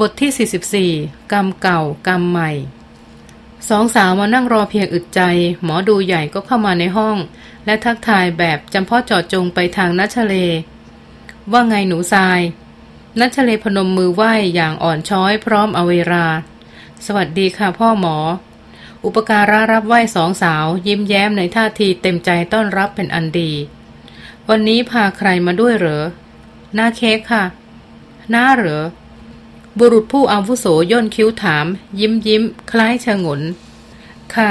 บทที่ 44 กรรมเก่ากรรมใหม่ สองสาวมานั่งรอเพียงอึดใจ หมอดูใหญ่ก็เข้ามาในห้อง และทักทายแบบจำเพาะเจาะจงไปทางนัชเล ว่าไงหนูทราย นัชเลพนมมือไหว้อย่างอ่อนช้อยพร้อมเอาเวลาสวัสดีค่ะพ่อหมอ อุปการะรับไหว้สองสาว ยิ้มแย้มในท่าทีเต็มใจต้อนรับเป็นอันดี วันนี้พาใครมาด้วยเหรอหน้าเค้กค่ะ หน้าเหรอ บุรุษผู้อาวุโสย่นคิ้วถาม ยิ้มยิ้ม คล้ายชะงน ค่ะ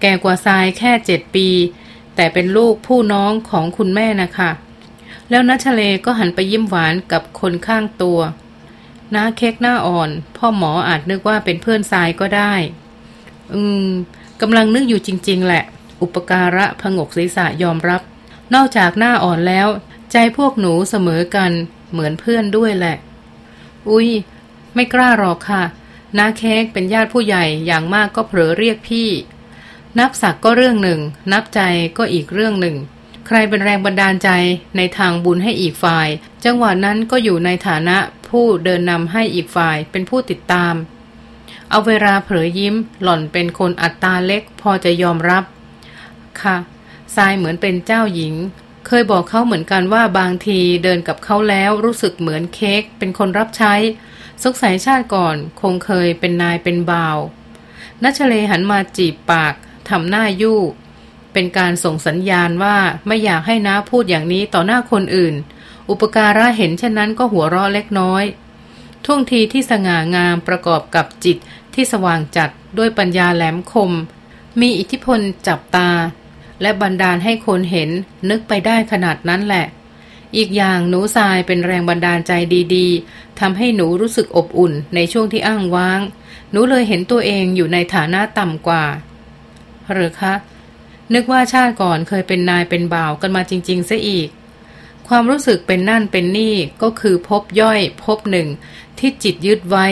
แก่กว่าทรายแค่เจ็ดปี แต่เป็นลูกผู้น้องของคุณแม่นะคะ แล้วนัชเลก็หันไปยิ้มหวานกับคนข้างตัวหน้าเค้กหน้าอ่อน พ่อหมออาจนึกว่าเป็นเพื่อนทรายก็ได้ อืมกำลังนึกอยู่จริง ๆ แหละ อุปการะพงกศีรษะยอมรับ นอกจากหน้าอ่อนแล้ว ใจพวกหนูเสมอกันเหมือนเพื่อนด้วยแหละ อุ้ย ไม่กล้าหรอกค่ะ น้าเค้กเป็นญาติผู้ใหญ่อย่างมากก็เผลอเรียกพี่ นับศักดิ์ก็เรื่องหนึ่ง นับใจก็อีกเรื่องหนึ่ง ใครเป็นแรงบันดาลใจในทางบุญให้อีกฝ่าย จังหวะนั้นก็อยู่ในฐานะผู้เดินนำให้อีกฝ่ายเป็นผู้ติดตาม เอาเวลาเผลอยิ้มหล่อนเป็นคนอัตตาเล็กพอจะยอมรับ ค่ะทรายเหมือนเป็นเจ้าหญิง เคยบอกเขาเหมือนกันว่าบางทีเดินกับเขาแล้วรู้สึกเหมือนเค้กเป็นคนรับใช้ สงสัยชาติก่อนคงเคยเป็นนายเป็นบ่าวนัชเลหันมาจีบปากทำหน้ายู่ เป็นการส่งสัญญาณว่าไม่อยากให้น้าพูดอย่างนี้ต่อหน้าคนอื่น อุปการะเห็นเช่นนั้นก็หัวเราะเล็กน้อยท่วงทีที่สง่างามประกอบกับจิตที่สว่างจัดด้วยปัญญาแหลมคม มีอิทธิพลจับตา และบันดาลให้คนเห็นนึกไปได้ขนาดนั้นแหละ อีกอย่างหนูทรายเป็นแรงบันดาลใจดีๆทำให้หนูรู้สึกอบอุ่นในช่วงที่อ้างว้าง หนูเลยเห็นตัวเองอยู่ในฐานะต่ำกว่า หรือคะ นึกว่าชาติก่อนเคยเป็นนายเป็นบ่าวกันมาจริงๆซะอีก ความรู้สึกเป็นนั่นเป็นนี่ก็คือพบย่อยพบหนึ่ง ที่จิตยึดไว้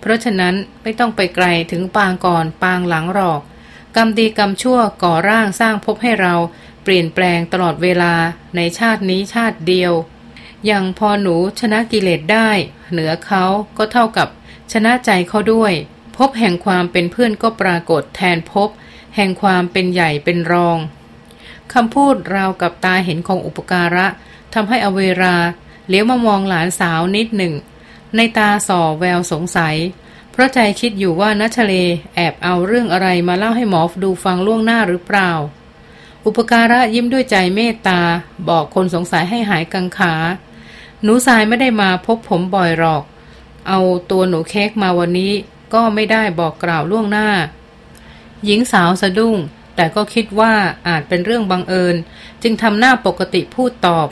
เพราะฉะนั้นไม่ต้องไปไกลถึงปางก่อนปางหลังหรอก กรรมดีกรรมชั่วก่อร่างสร้างพบให้เรา เปลี่ยนแปลงตลอดเวลาในชาตินี้ชาติเดียว อย่างพอหนูชนะกิเลสได้ เหนือเขาก็เท่ากับชนะใจเขาด้วย พบแห่งความเป็นเพื่อนก็ปรากฏแทนพบ แห่งความเป็นใหญ่เป็นรองคำพูดราวกับตาเห็นของอุปการะทำให้อเวราเลี้ยวมามองหลานสาวนิดหนึ่ง ในตาส่อแววสงสัย เพราะใจคิดอยู่ว่านัชเลแอบเอาเรื่องอะไรมาเล่าให้หมอดูฟังล่วงหน้าหรือเปล่า อุปการะยิ้มด้วยใจเมตตา บอกคนสงสัยให้หายกังขา หนูสายไม่ได้มาพบผมบ่อยหรอก เอาตัวหนูเค้กมาวันนี้ก็ไม่ได้บอกกล่าวล่วงหน้า หญิงสาวสะดุ้ง แต่ก็คิดว่าอาจเป็นเรื่องบังเอิญ จึงทำหน้าปกติพูดตอบ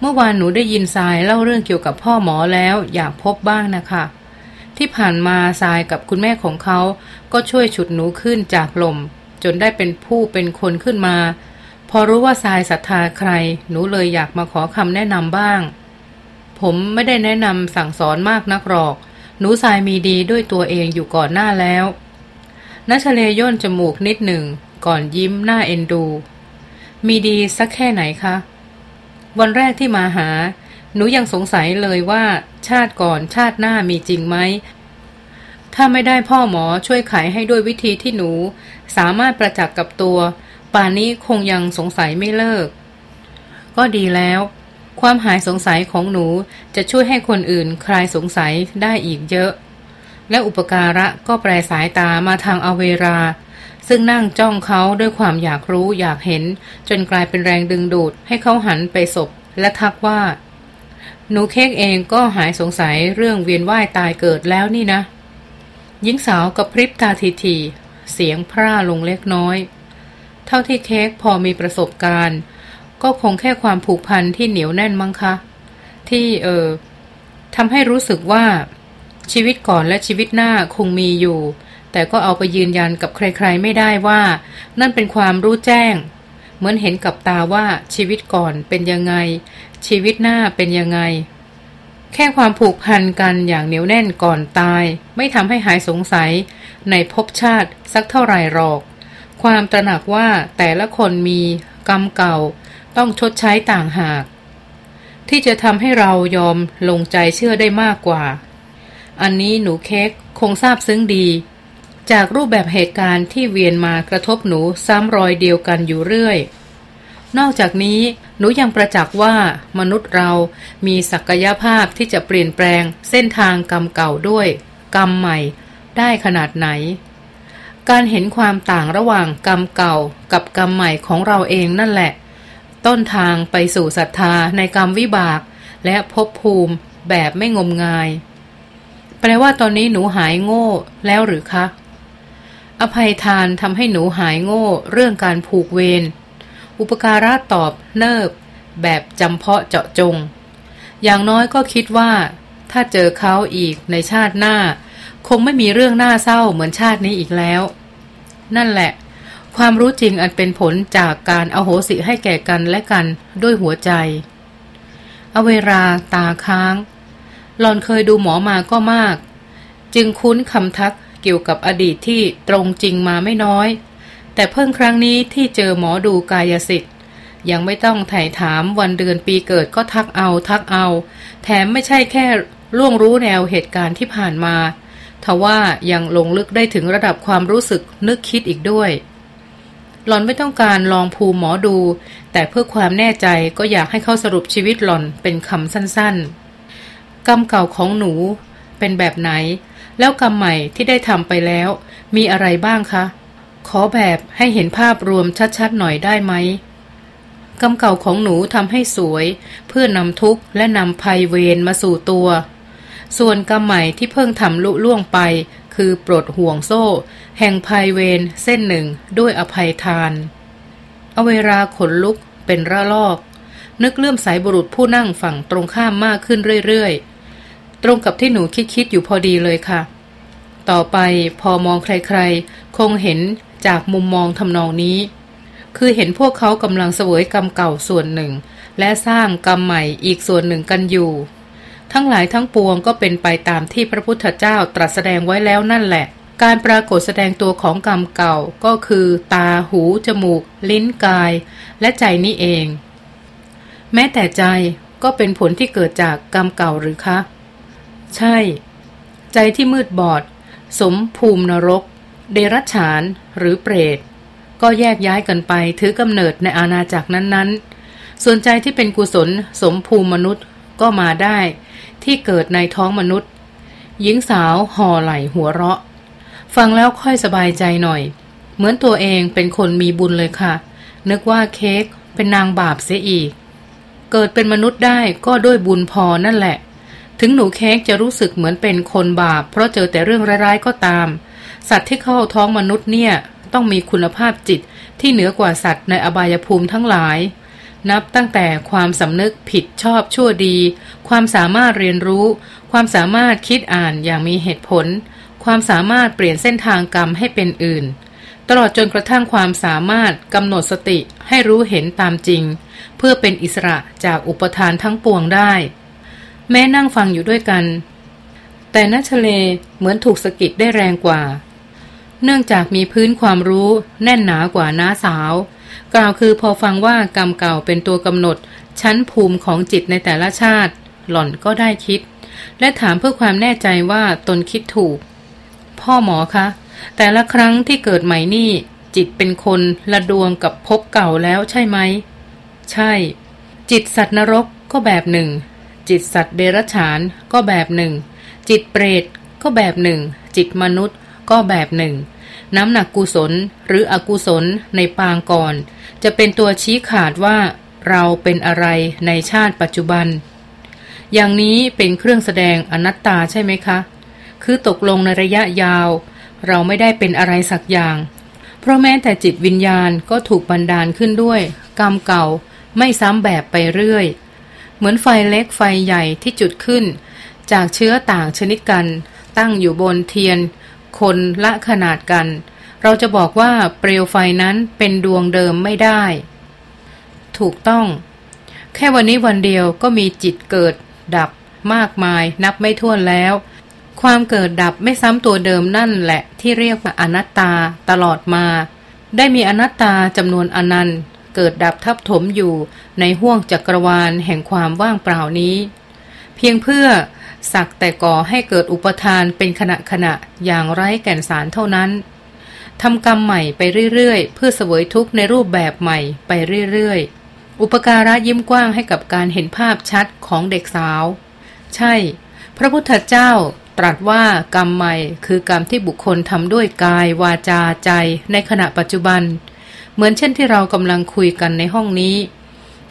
เมื่อวานหนูได้ยินทรายเล่าเรื่องเกี่ยวกับพ่อหมอแล้วอยากพบบ้างนะคะที่ผ่านมาทรายกับคุณแม่ของเขาก็ช่วยฉุดหนูขึ้นจากลม จนได้เป็นผู้เป็นคนขึ้นมา พอรู้ว่าทรายศรัทธาใคร หนูเลยอยากมาขอคำแนะนำบ้าง ผมไม่ได้แนะนำสั่งสอนมากนักหรอก หนูทรายมีดีด้วยตัวเองอยู่ก่อนหน้าแล้วนัชเลย่นจมูกนิดหนึ่ง ก่อนยิ้มหน้าเอ็นดู มีดีสักแค่ไหนคะ วันแรกที่มาหา หนูยังสงสัยเลยว่า ชาติก่อนชาติหน้ามีจริงไหม ถ้าไม่ได้พ่อหมอช่วยไขให้ด้วยวิธีที่หนู สามารถประจักษ์กับตัว ป่านนี้คงยังสงสัยไม่เลิก ก็ดีแล้ว ความหายสงสัยของหนูจะช่วยให้คนอื่นคลายสงสัยได้อีกเยอะ และอุปการะก็แปรสายตามาทางอเวรา ซึ่งนั่งจ้องเขาด้วยความอยากรู้อยากเห็น จนกลายเป็นแรงดึงดูดให้เขาหันไปศพและทักว่า หนูเค้กเองก็หายสงสัยเรื่องเวียนว่ายตายเกิดแล้วนี่นะ หญิงสาวกับพริบตาทีทีเสียงพร่าลงเล็กน้อย เท่าที่เค้กพอมีประสบการณ์ ก็คงแค่ความผูกพันที่เหนียวแน่นมั้งคะ ที่เออทำให้รู้สึกว่า ชีวิตก่อนและชีวิตหน้าคงมีอยู่ แต่ก็เอาไปยืนยันกับใครๆไม่ได้ว่า นั่นเป็นความรู้แจ้ง เหมือนเห็นกับตาว่าชีวิตก่อนเป็นยังไง ชีวิตหน้าเป็นยังไง แค่ความผูกพันกันอย่างเหนียวแน่นก่อนตาย ไม่ทำให้หายสงสัย ในภพชาติสักเท่าไหร่หรอก ความตระหนักว่าแต่ละคนมีกรรมเก่า ต้องชดใช้ต่างหาก ที่จะทำให้เรายอมลงใจเชื่อได้มากกว่า อันนี้หนูเค้กคงทราบซึ้งดี จากรูปแบบเหตุการณ์ที่เวียนมากระทบหนูซ้ำรอยเดียวกันอยู่เรื่อย นอกจากนี้ หนูยังประจักษ์ว่ามนุษย์เรามีศักยภาพที่จะเปลี่ยนแปลงเส้นทางกรรมเก่าด้วย กรรมใหม่ได้ขนาดไหน การเห็นความต่างระหว่างกรรมเก่ากับกรรมใหม่ของเราเองนั่นแหละ ต้นทางไปสู่ศรัทธาในกรรมวิบาก และภพภูมิแบบไม่งมงาย แปลว่าตอนนี้หนูหายโง่แล้วหรือคะ อภัยทานทำให้หนูหายโง่เรื่องการผูกเวร อุปการะตอบเนิบ แบบจำเพาะเจาะจง อย่างน้อยก็คิดว่า ถ้าเจอเขาอีกในชาติหน้า คงไม่มีเรื่องน่าเศร้าเหมือนชาตินี้อีกแล้ว นั่นแหละ ความรู้จริงอันเป็นผลจากการอาโหสิให้แก่กันและกันด้วยหัวใจ อเวราตาค้าง หลอนเคยดูหมอมาก็มาก จึงคุ้นคำทักเกี่ยวกับอดีตที่ตรงจริงมาไม่น้อย แต่เพิ่งครั้งนี้ที่เจอหมอดูกายสิทธิ์ ยังไม่ต้องไถ่าถามวันเดือนปีเกิดก็ทักเอาทักเอา แถมไม่ใช่แค่ล่วงรู้แนวเหตุการณ์ที่ผ่านมาทว่ายังลงลึกได้ถึงระดับความรู้สึกนึกคิดอีกด้วย หล่อนไม่ต้องการลองภูมิหมอดู แต่เพื่อความแน่ใจก็อยากให้เขาสรุปชีวิตหล่อนเป็นคำสั้นๆ กรรมเก่าของหนูเป็นแบบไหน แล้วกรรมใหม่ที่ได้ทำไปแล้ว มีอะไรบ้างคะ ขอแบบให้เห็นภาพรวมชัดๆหน่อยได้ไหมกรรมเก่าของหนูทำให้สวย เพื่อนำทุกข์และนำภัยเวรมาสู่ตัว ส่วนกรรมใหม่ที่เพิ่งทำลุล่วงไป คือปลดห่วงโซ่ แห่งภัยเวรเส้นหนึ่งด้วยอภัยทาน เอาเวลาขนลุกเป็นระลอก นึกเลื่อมสายบุรุษผู้นั่งฝั่งตรงข้ามมากขึ้นเรื่อยๆ ตรงกับที่หนูคิดๆอยู่พอดีเลยค่ะ ต่อไปพอมองใครๆ คงเห็น จากมุมมองทำนองนี้ คือเห็นพวกเขากำลังเสวยกรรมเก่าส่วนหนึ่ง และสร้างกรรมใหม่อีกส่วนหนึ่งกันอยู่ ทั้งหลายทั้งปวงก็เป็นไปตามที่พระพุทธเจ้าตรัสแสดงไว้แล้วนั่นแหละ การปรากฏแสดงตัวของกรรมเก่าก็คือ ตาหู จมูก ลิ้นกาย และใจนี้เอง แม้แต่ใจก็เป็นผลที่เกิดจากกรรมเก่าหรือคะ ใช่ ใจที่มืดบอด สมภูมินรก เดรัจฉานหรือเปรต ก็แยกย้ายกันไปถือกำเนิดในอาณาจักรนั้นๆ ส่วนใจที่เป็นกุศลสมภูมิมนุษย์ก็มาได้ ที่เกิดในท้องมนุษย์ หญิงสาวห่อไหลหัวเราะ ฟังแล้วค่อยสบายใจหน่อย เหมือนตัวเองเป็นคนมีบุญเลยค่ะ นึกว่าเค้กเป็นนางบาปเสียอีก เกิดเป็นมนุษย์ได้ก็ด้วยบุญพอนั่นแหละ ถึงหนูเค้กจะรู้สึกเหมือนเป็นคนบาป เพราะเจอแต่เรื่องร้ายๆก็ตาม สัตว์ที่เข้าท้องมนุษย์เนี่ยต้องมีคุณภาพจิตที่เหนือกว่าสัตว์ในอบายภูมิทั้งหลาย นับตั้งแต่ความสำนึกผิดชอบชั่วดี ความสามารถเรียนรู้ ความสามารถคิดอ่านอย่างมีเหตุผล ความสามารถเปลี่ยนเส้นทางกรรมให้เป็นอื่น ตลอดจนกระทั่งความสามารถกำหนดสติให้รู้เห็นตามจริง เพื่อเป็นอิสระจากอุปทานทั้งปวงได้ แม้นั่งฟังอยู่ด้วยกัน แต่นัชเลเหมือนถูกสะกิดได้แรงกว่า เนื่องจากมีพื้นความรู้แน่นหนากว่าน้าสาว กล่าวคือพอฟังว่ากรรมเก่าเป็นตัวกำหนด ชั้นภูมิของจิตในแต่ละชาติ หล่อนก็ได้คิด และถามเพื่อความแน่ใจว่าตนคิดถูก พ่อหมอคะ แต่ละครั้งที่เกิดใหม่นี่ จิตเป็นคนละดวงกับภพเก่าแล้วใช่ไหม ใช่ จิตสัตว์นรกก็แบบหนึ่ง จิตสัตว์เดรัจฉานก็แบบหนึ่ง จิตเปรตก็แบบหนึ่ง จิตมนุษย์ ก็แบบหนึ่ง น้ำหนักกุศลหรืออกุศลในปางก่อน จะเป็นตัวชี้ขาดว่า เราเป็นอะไรในชาติปัจจุบัน อย่างนี้เป็นเครื่องแสดงอนัตตาใช่ไหมคะ คือตกลงในระยะยาว เราไม่ได้เป็นอะไรสักอย่าง เพราะแม้แต่จิตวิญญาณก็ถูกบันดาลขึ้นด้วย กรรมเก่าไม่ซ้ำแบบไปเรื่อย เหมือนไฟเล็กไฟใหญ่ที่จุดขึ้น จากเชื้อต่างชนิดกัน ตั้งอยู่บนเทียน คนละขนาดกัน เราจะบอกว่าเปลวไฟนั้นเป็นดวงเดิมไม่ได้ ถูกต้อง แค่วันนี้วันเดียวก็มีจิตเกิด ดับมากมายนับไม่ถ้วนแล้ว ความเกิดดับไม่ซ้ำตัวเดิมนั่นแหละ ที่เรียกว่าอนัตตาตลอดมา ได้มีอนัตตาจำนวนอนันต์ เกิดดับทับถมอยู่ในห้วงจักรวาลแห่งความว่างเปล่านี้ เพียงเพื่อ สักแต่ก่อให้เกิดอุปทานเป็นขณะขณะอย่างไร้แก่นสารเท่านั้นทำกรรมใหม่ไปเรื่อยๆ เพื่อเสวยทุกข์ในรูปแบบใหม่ไปเรื่อยๆ อุปการะยิ้มกว้างให้กับการเห็นภาพชัดของเด็กสาว ใช่ พระพุทธเจ้าตรัสว่ากรรมใหม่คือกรรมที่บุคคลทำด้วยกายวาจาใจในขณะปัจจุบัน เหมือนเช่นที่เรากำลังคุยกันในห้องนี้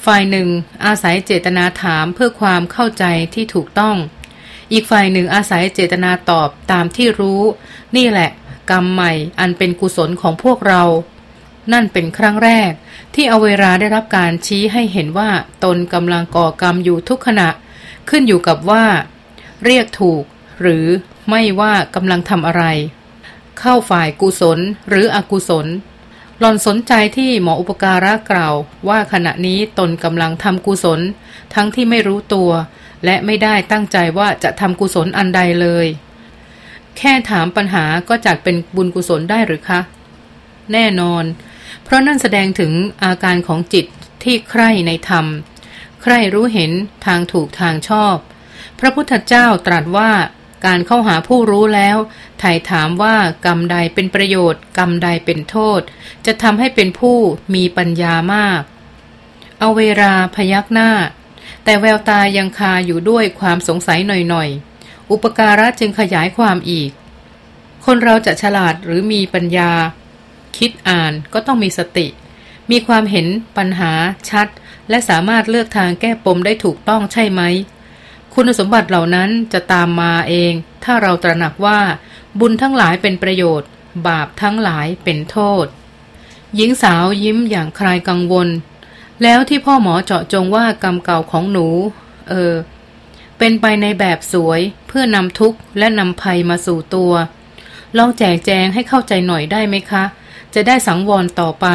ฝ่ายหนึ่ง อาศัยเจตนาถามเพื่อความเข้าใจที่ถูกต้อง อีกฝ่ายหนึ่งอาศัยเจตนาตอบตามที่รู้ นี่แหละ กรรมใหม่อันเป็นกุศลของพวกเรา นั่นเป็นครั้งแรก ที่อเวราได้รับการชี้ให้เห็นว่าตนกำลังก่อกรรมอยู่ทุกขณะ ขึ้นอยู่กับว่า เรียกถูก หรือไม่ว่ากำลังทำอะไร เข้าฝ่ายกุศลหรืออกุศลหล่อนสนใจที่หมออุปการะกล่าวว่าขณะนี้ตนกำลังทำกุศล ทั้งที่ไม่รู้ตัว และไม่ได้ตั้งใจว่าจะทำกุศลอันใดเลย แค่ถามปัญหาก็จัดเป็นบุญกุศลได้หรือคะ แน่นอน เพราะนั่นแสดงถึงอาการของจิตที่ใคร่ในธรรม ใคร่รู้เห็นทางถูกทางชอบ พระพุทธเจ้าตรัสว่าการเข้าหาผู้รู้แล้วไถ่าถามว่ากรรมใดเป็นประโยชน์ กรรมใดเป็นโทษ จะทำให้เป็นผู้มีปัญญามาก เอาเวลาพยักหน้า แต่แววตายังคาอยู่ด้วยความสงสัยหน่อยๆ อุปการะจึงขยายความอีก คนเราจะฉลาดหรือมีปัญญา คิดอ่านก็ต้องมีสติ มีความเห็นปัญหาชัด และสามารถเลือกทางแก้ปมได้ถูกต้องใช่ไหม คุณสมบัติเหล่านั้นจะตามมาเอง ถ้าเราตระหนักว่าบุญทั้งหลายเป็นประโยชน์ บาปทั้งหลายเป็นโทษ หญิงสาวยิ้มอย่างคลายกังวล แล้วที่พ่อหมอเจาะจงว่ากรรมเก่าของหนู เออ เป็นไปในแบบสวยเพื่อนำทุกข์และนำภัยมาสู่ตัว ลองแจกแจงให้เข้าใจหน่อยได้ไหมคะ จะได้สังวรต่อไป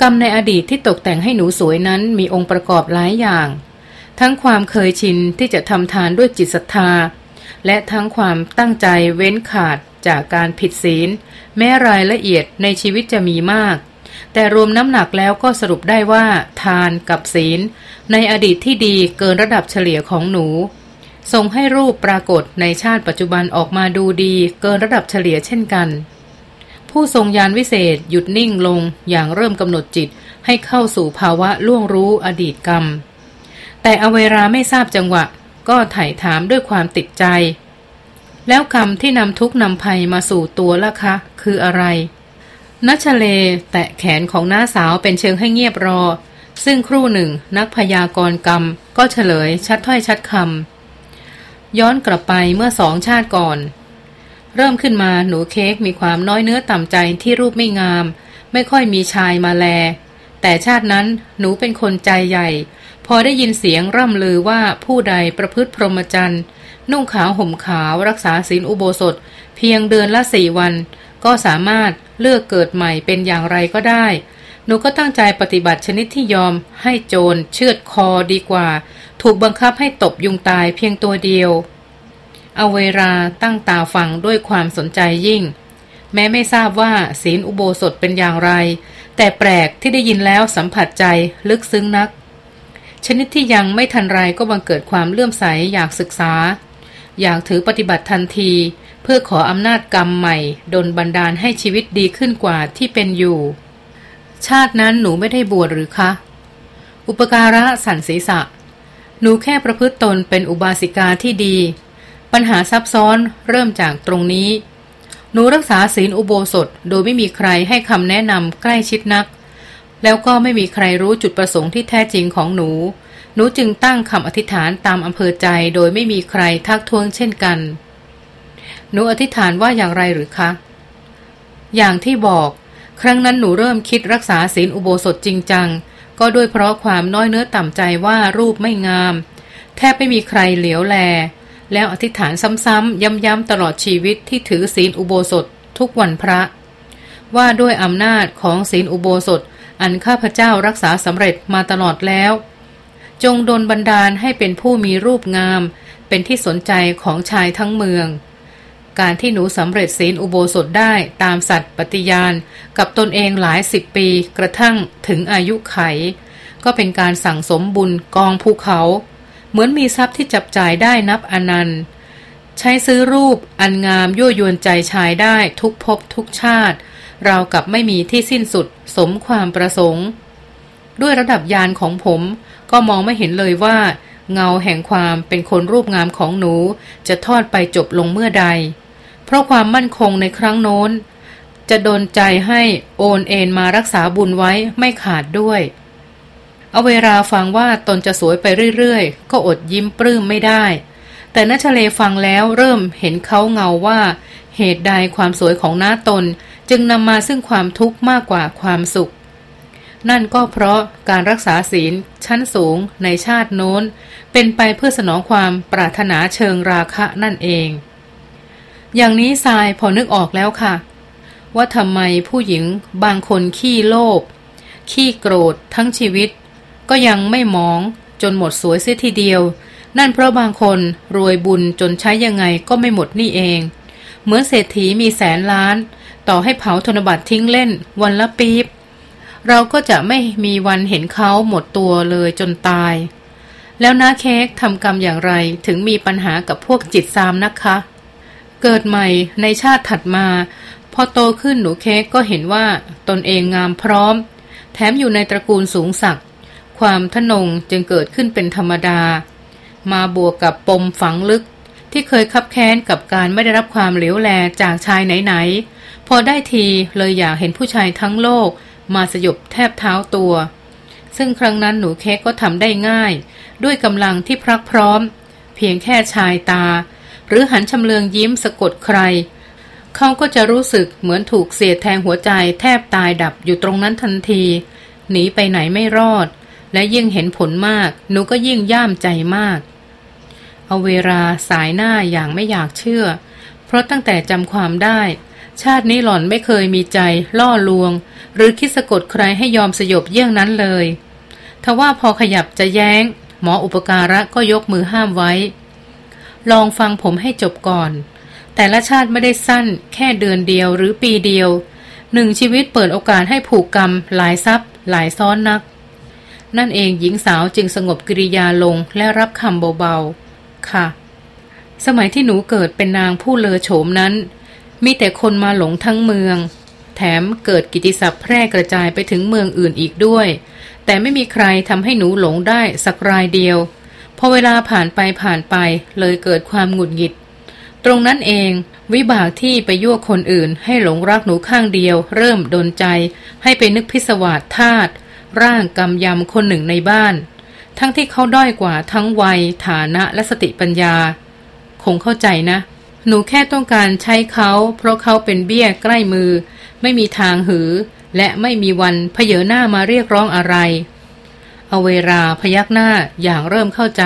กรรมในอดีตที่ตกแต่งให้หนูสวยนั้นมีองค์ประกอบหลายอย่าง ทั้งความเคยชินที่จะทำทานด้วยจิตศรัทธา และทั้งความตั้งใจเว้นขาดจากการผิดศีล แม้รายละเอียดในชีวิตจะมีมาก แต่รวมน้ำหนักแล้วก็สรุปได้ว่า ทานกับศีล ในอดีตที่ดีเกินระดับเฉลี่ยของหนูส่งให้รูปปรากฏในชาติปัจจุบันออกมาดูดีเกินระดับเฉลี่ยเช่นกัน ผู้ทรงยานวิเศษหยุดนิ่งลงอย่างเริ่มกำหนดจิตให้เข้าสู่ภาวะล่วงรู้อดีตกรรม แต่อเวราไม่ทราบจังหวะ ก็ถ่ายถามด้วยความติดใจ แล้วกรรมที่นำทุกนำภัยมาสู่ตัวล่ะคะ คืออะไร นัชเลแตะแขนของหน้าสาวเป็นเชิงให้เงียบรอ ซึ่งครู่หนึ่งนักพยากรณ์กรรม ก็เฉลยชัดถ้อยชัดคำย้อนกลับไปเมื่อสองชาติก่อน เริ่มขึ้นมาหนูเค้กมีความน้อยเนื้อต่ำใจที่รูปไม่งาม ไม่ค่อยมีชายมาแล แต่ชาตินั้นหนูเป็นคนใจใหญ่ พอได้ยินเสียงร่ำลือว่าผู้ใดประพฤติพรหมจรรย์นุ่งขาวห่มขาวรักษาศีลอุโบสถ เพียงเดือนละสี่วัน ก็สามารถ เลือกเกิดใหม่เป็นอย่างไรก็ได้ หนูก็ตั้งใจปฏิบัติชนิดที่ยอมให้โจรเชือดคอดีกว่า ถูกบังคับให้ตบยุงตายเพียงตัวเดียว เอาเวลาตั้งตาฟังด้วยความสนใจยิ่ง แม้ไม่ทราบว่าศีลอุโบสถเป็นอย่างไร แต่แปลกที่ได้ยินแล้วสัมผัสใจลึกซึ้งนัก ชนิดที่ยังไม่ทันไรก็บังเกิดความเลื่อมใสอยากศึกษา อยากถือปฏิบัติทันที พื่อขออำนาจกรรมใหม่ดนบันดาลให้ชีวิตดีขึ้นกว่าที่เป็นอยู่ ชาตินั้นหนูไม่ได้บวชหรือคะ อุปการะสันศีษะ หนูแค่ประพฤติตนเป็นอุบาสิกาที่ดี ปัญหาซับซ้อนเริ่มจากตรงนี้ หนูรักษาศีลอุโบสถโดยไม่มีใครให้คำแนะนำใกล้ชิดนัก แล้วก็ไม่มีใครรู้จุดประสงค์ที่แท้จริงของหนู หนูจึงตั้งคำอธิษฐานตามอำเภอใจโดยไม่มีใครทักท้วงเช่นกัน หนูอธิษฐานว่าอย่างไรหรือคะ อย่างที่บอก ครั้งนั้นหนูเริ่มคิดรักษาศีลอุโบสถจริงจัง ก็ด้วยเพราะความน้อยเนื้อต่ำใจว่ารูปไม่งาม แทบไม่มีใครเหลียวแล แล้วอธิษฐานซ้ำๆย้ำๆตลอดชีวิตที่ถือศีลอุโบสถทุกวันพระ ว่าด้วยอำนาจของศีลอุโบสถ อันข้าพเจ้ารักษาสำเร็จมาตลอดแล้ว จงดลบันดาลให้เป็นผู้มีรูปงาม เป็นที่สนใจของชายทั้งเมือง การที่หนูสำเร็จศีลอุโบสถได้ตามสัตว์ปฏิญาณ กับตนเองหลายสิบปีกระทั่งถึงอายุไข ก็เป็นการสั่งสมบุญกองภูเขา เหมือนมีทรัพย์ที่จับจ่ายได้นับอนันต์ ใช้ซื้อรูปอันงามยั่วยวนใจชายได้ทุกภพทุกชาติ เรากับไม่มีที่สิ้นสุดสมความประสงค์ ด้วยระดับยานของผมก็มองไม่เห็นเลยว่าเงาแห่งความเป็นคนรูปงามของหนูจะทอดไปจบลงเมื่อใด เพราะความมั่นคงในครั้งโน้น จะโดนใจให้โอนเอ็นมารักษาบุญไว้ไม่ขาดด้วย เอาเวลาฟังว่าตนจะสวยไปเรื่อยๆ ก็อดยิ้มปลื้มไม่ได้ แต่นัชเลฟังแล้วเริ่มเห็นเขาเงาว่า เหตุใดความสวยของหน้าตนจึงนำมาซึ่งความทุกข์มากกว่าความสุขนั่นก็เพราะการรักษาศีลชั้นสูงในชาติโน้น เป็นไปเพื่อสนองความปรารถนาเชิงราคะนั่นเอง อย่างนี้ทรายพอนึกออกแล้วค่ะ ว่าทำไมผู้หญิงบางคนขี้โลภขี้โกรธทั้งชีวิต ก็ยังไม่มองจนหมดสวยเสียทีเดียว นั่นเพราะบางคนรวยบุญจนใช้ยังไงก็ไม่หมดนี่เอง เหมือนเศรษฐีมีแสนล้าน ต่อให้เผาธนบัตรทิ้งเล่นวันละปีบเราก็จะไม่มีวันเห็นเขาหมดตัวเลยจนตาย แล้วน้าเค้กทำกรรมอย่างไรถึงมีปัญหากับพวกจิตซามนะคะ เกิดใหม่ในชาติถัดมา พอโตขึ้นหนูเค้กก็เห็นว่าตนเองงามพร้อม แถมอยู่ในตระกูลสูงศักดิ์ความทนงจึงเกิดขึ้นเป็นธรรมดา มาบวกกับปมฝังลึก ที่เคยคับแค้นกับการไม่ได้รับความเหลียวแลจากชายไหนๆ พอได้ทีเลยอยากเห็นผู้ชายทั้งโลก มาสยบแทบเท้าตัว ซึ่งครั้งนั้นหนูเค้กก็ทำได้ง่าย ด้วยกำลังที่พรักพร้อม เพียงแค่ชายตา หรือหันชำเลืองยิ้มสะกดใคร เขาก็จะรู้สึกเหมือนถูกเสียดแทงหัวใจแทบตายดับอยู่ตรงนั้นทันที หนีไปไหนไม่รอด และยิ่งเห็นผลมาก หนูก็ยิ่งย่ามใจมาก เอาเวลาสายหน้าอย่างไม่อยากเชื่อ เพราะตั้งแต่จำความได้ ชาตินี้หล่อนไม่เคยมีใจล่อลวง หรือคิดสะกดใครให้ยอมสยบเยี่ยงนั้นเลยทว่าพอขยับจะแย้ง หมออุปการะก็ยกมือห้ามไว้ ลองฟังผมให้จบก่อน แต่ละชาติไม่ได้สั้น แค่เดือนเดียวหรือปีเดียว หนึ่งชีวิตเปิดโอกาสให้ผูกกรรม หลายซับหลายซ้อนนัก นั่นเองหญิงสาวจึงสงบกิริยาลงและรับคำเบาๆ ค่ะ สมัยที่หนูเกิดเป็นนางผู้เลอโฉมนั้น มีแต่คนมาหลงทั้งเมือง แถมเกิดกิติศัพท์แพร่กระจายไปถึงเมืองอื่นอีกด้วย แต่ไม่มีใครทำให้หนูหลงได้สักรายเดียว พอเวลาผ่านไปผ่านไปเลยเกิดความหงุดหงิด ตรงนั้นเองวิบากที่ไปยั่วคนอื่น ให้หลงรักหนูข้างเดียว เริ่มดนใจ ให้ไปนึกพิศวาสธาตุร่างกำยำคนหนึ่งในบ้าน ทั้งที่เขาด้อยกว่าทั้งวัย ฐานะและสติปัญญา คงเข้าใจนะ หนูแค่ต้องการใช้เขา เพราะเขาเป็นเบี้ยใกล้มือ ไม่มีทางหือ และไม่มีวันเพเยอหน้ามาเรียกร้องอะไร อาเวลาพยักหน้าอย่างเริ่มเข้าใจ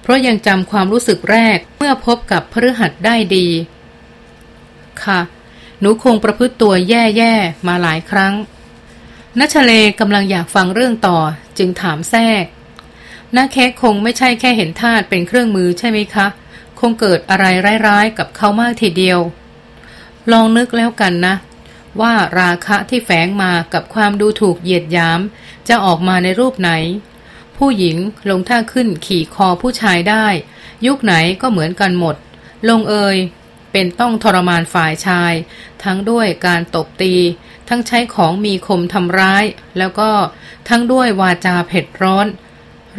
เพราะยังจำความรู้สึกแรกเมื่อพบกับพฤหัสได้ดี ค่ะ หนูคงประพฤติตัวแย่ๆ มาหลายครั้งนัชเลกำลังอยากฟังเรื่องต่อจึงถามแทรกน้าเค้กคงไม่ใช่แค่เห็นทาตเป็นเครื่องมือใช่ไหมคะ คงเกิดอะไรร้ายๆ กับเขามากทีเดียว ลองนึกแล้วกันนะ ว่าราคะที่แฝงมากับความดูถูกเหยียดยาม จะออกมาในรูปไหน ผู้หญิงลงท่าขึ้นขี่คอผู้ชายได้ ยุคไหนก็เหมือนกันหมด ลงเอยเป็นต้องทรมานฝ่ายชาย ทั้งด้วยการตบตี ทั้งใช้ของมีคมทำร้าย แล้วก็ทั้งด้วยวาจาเผ็ดร้อน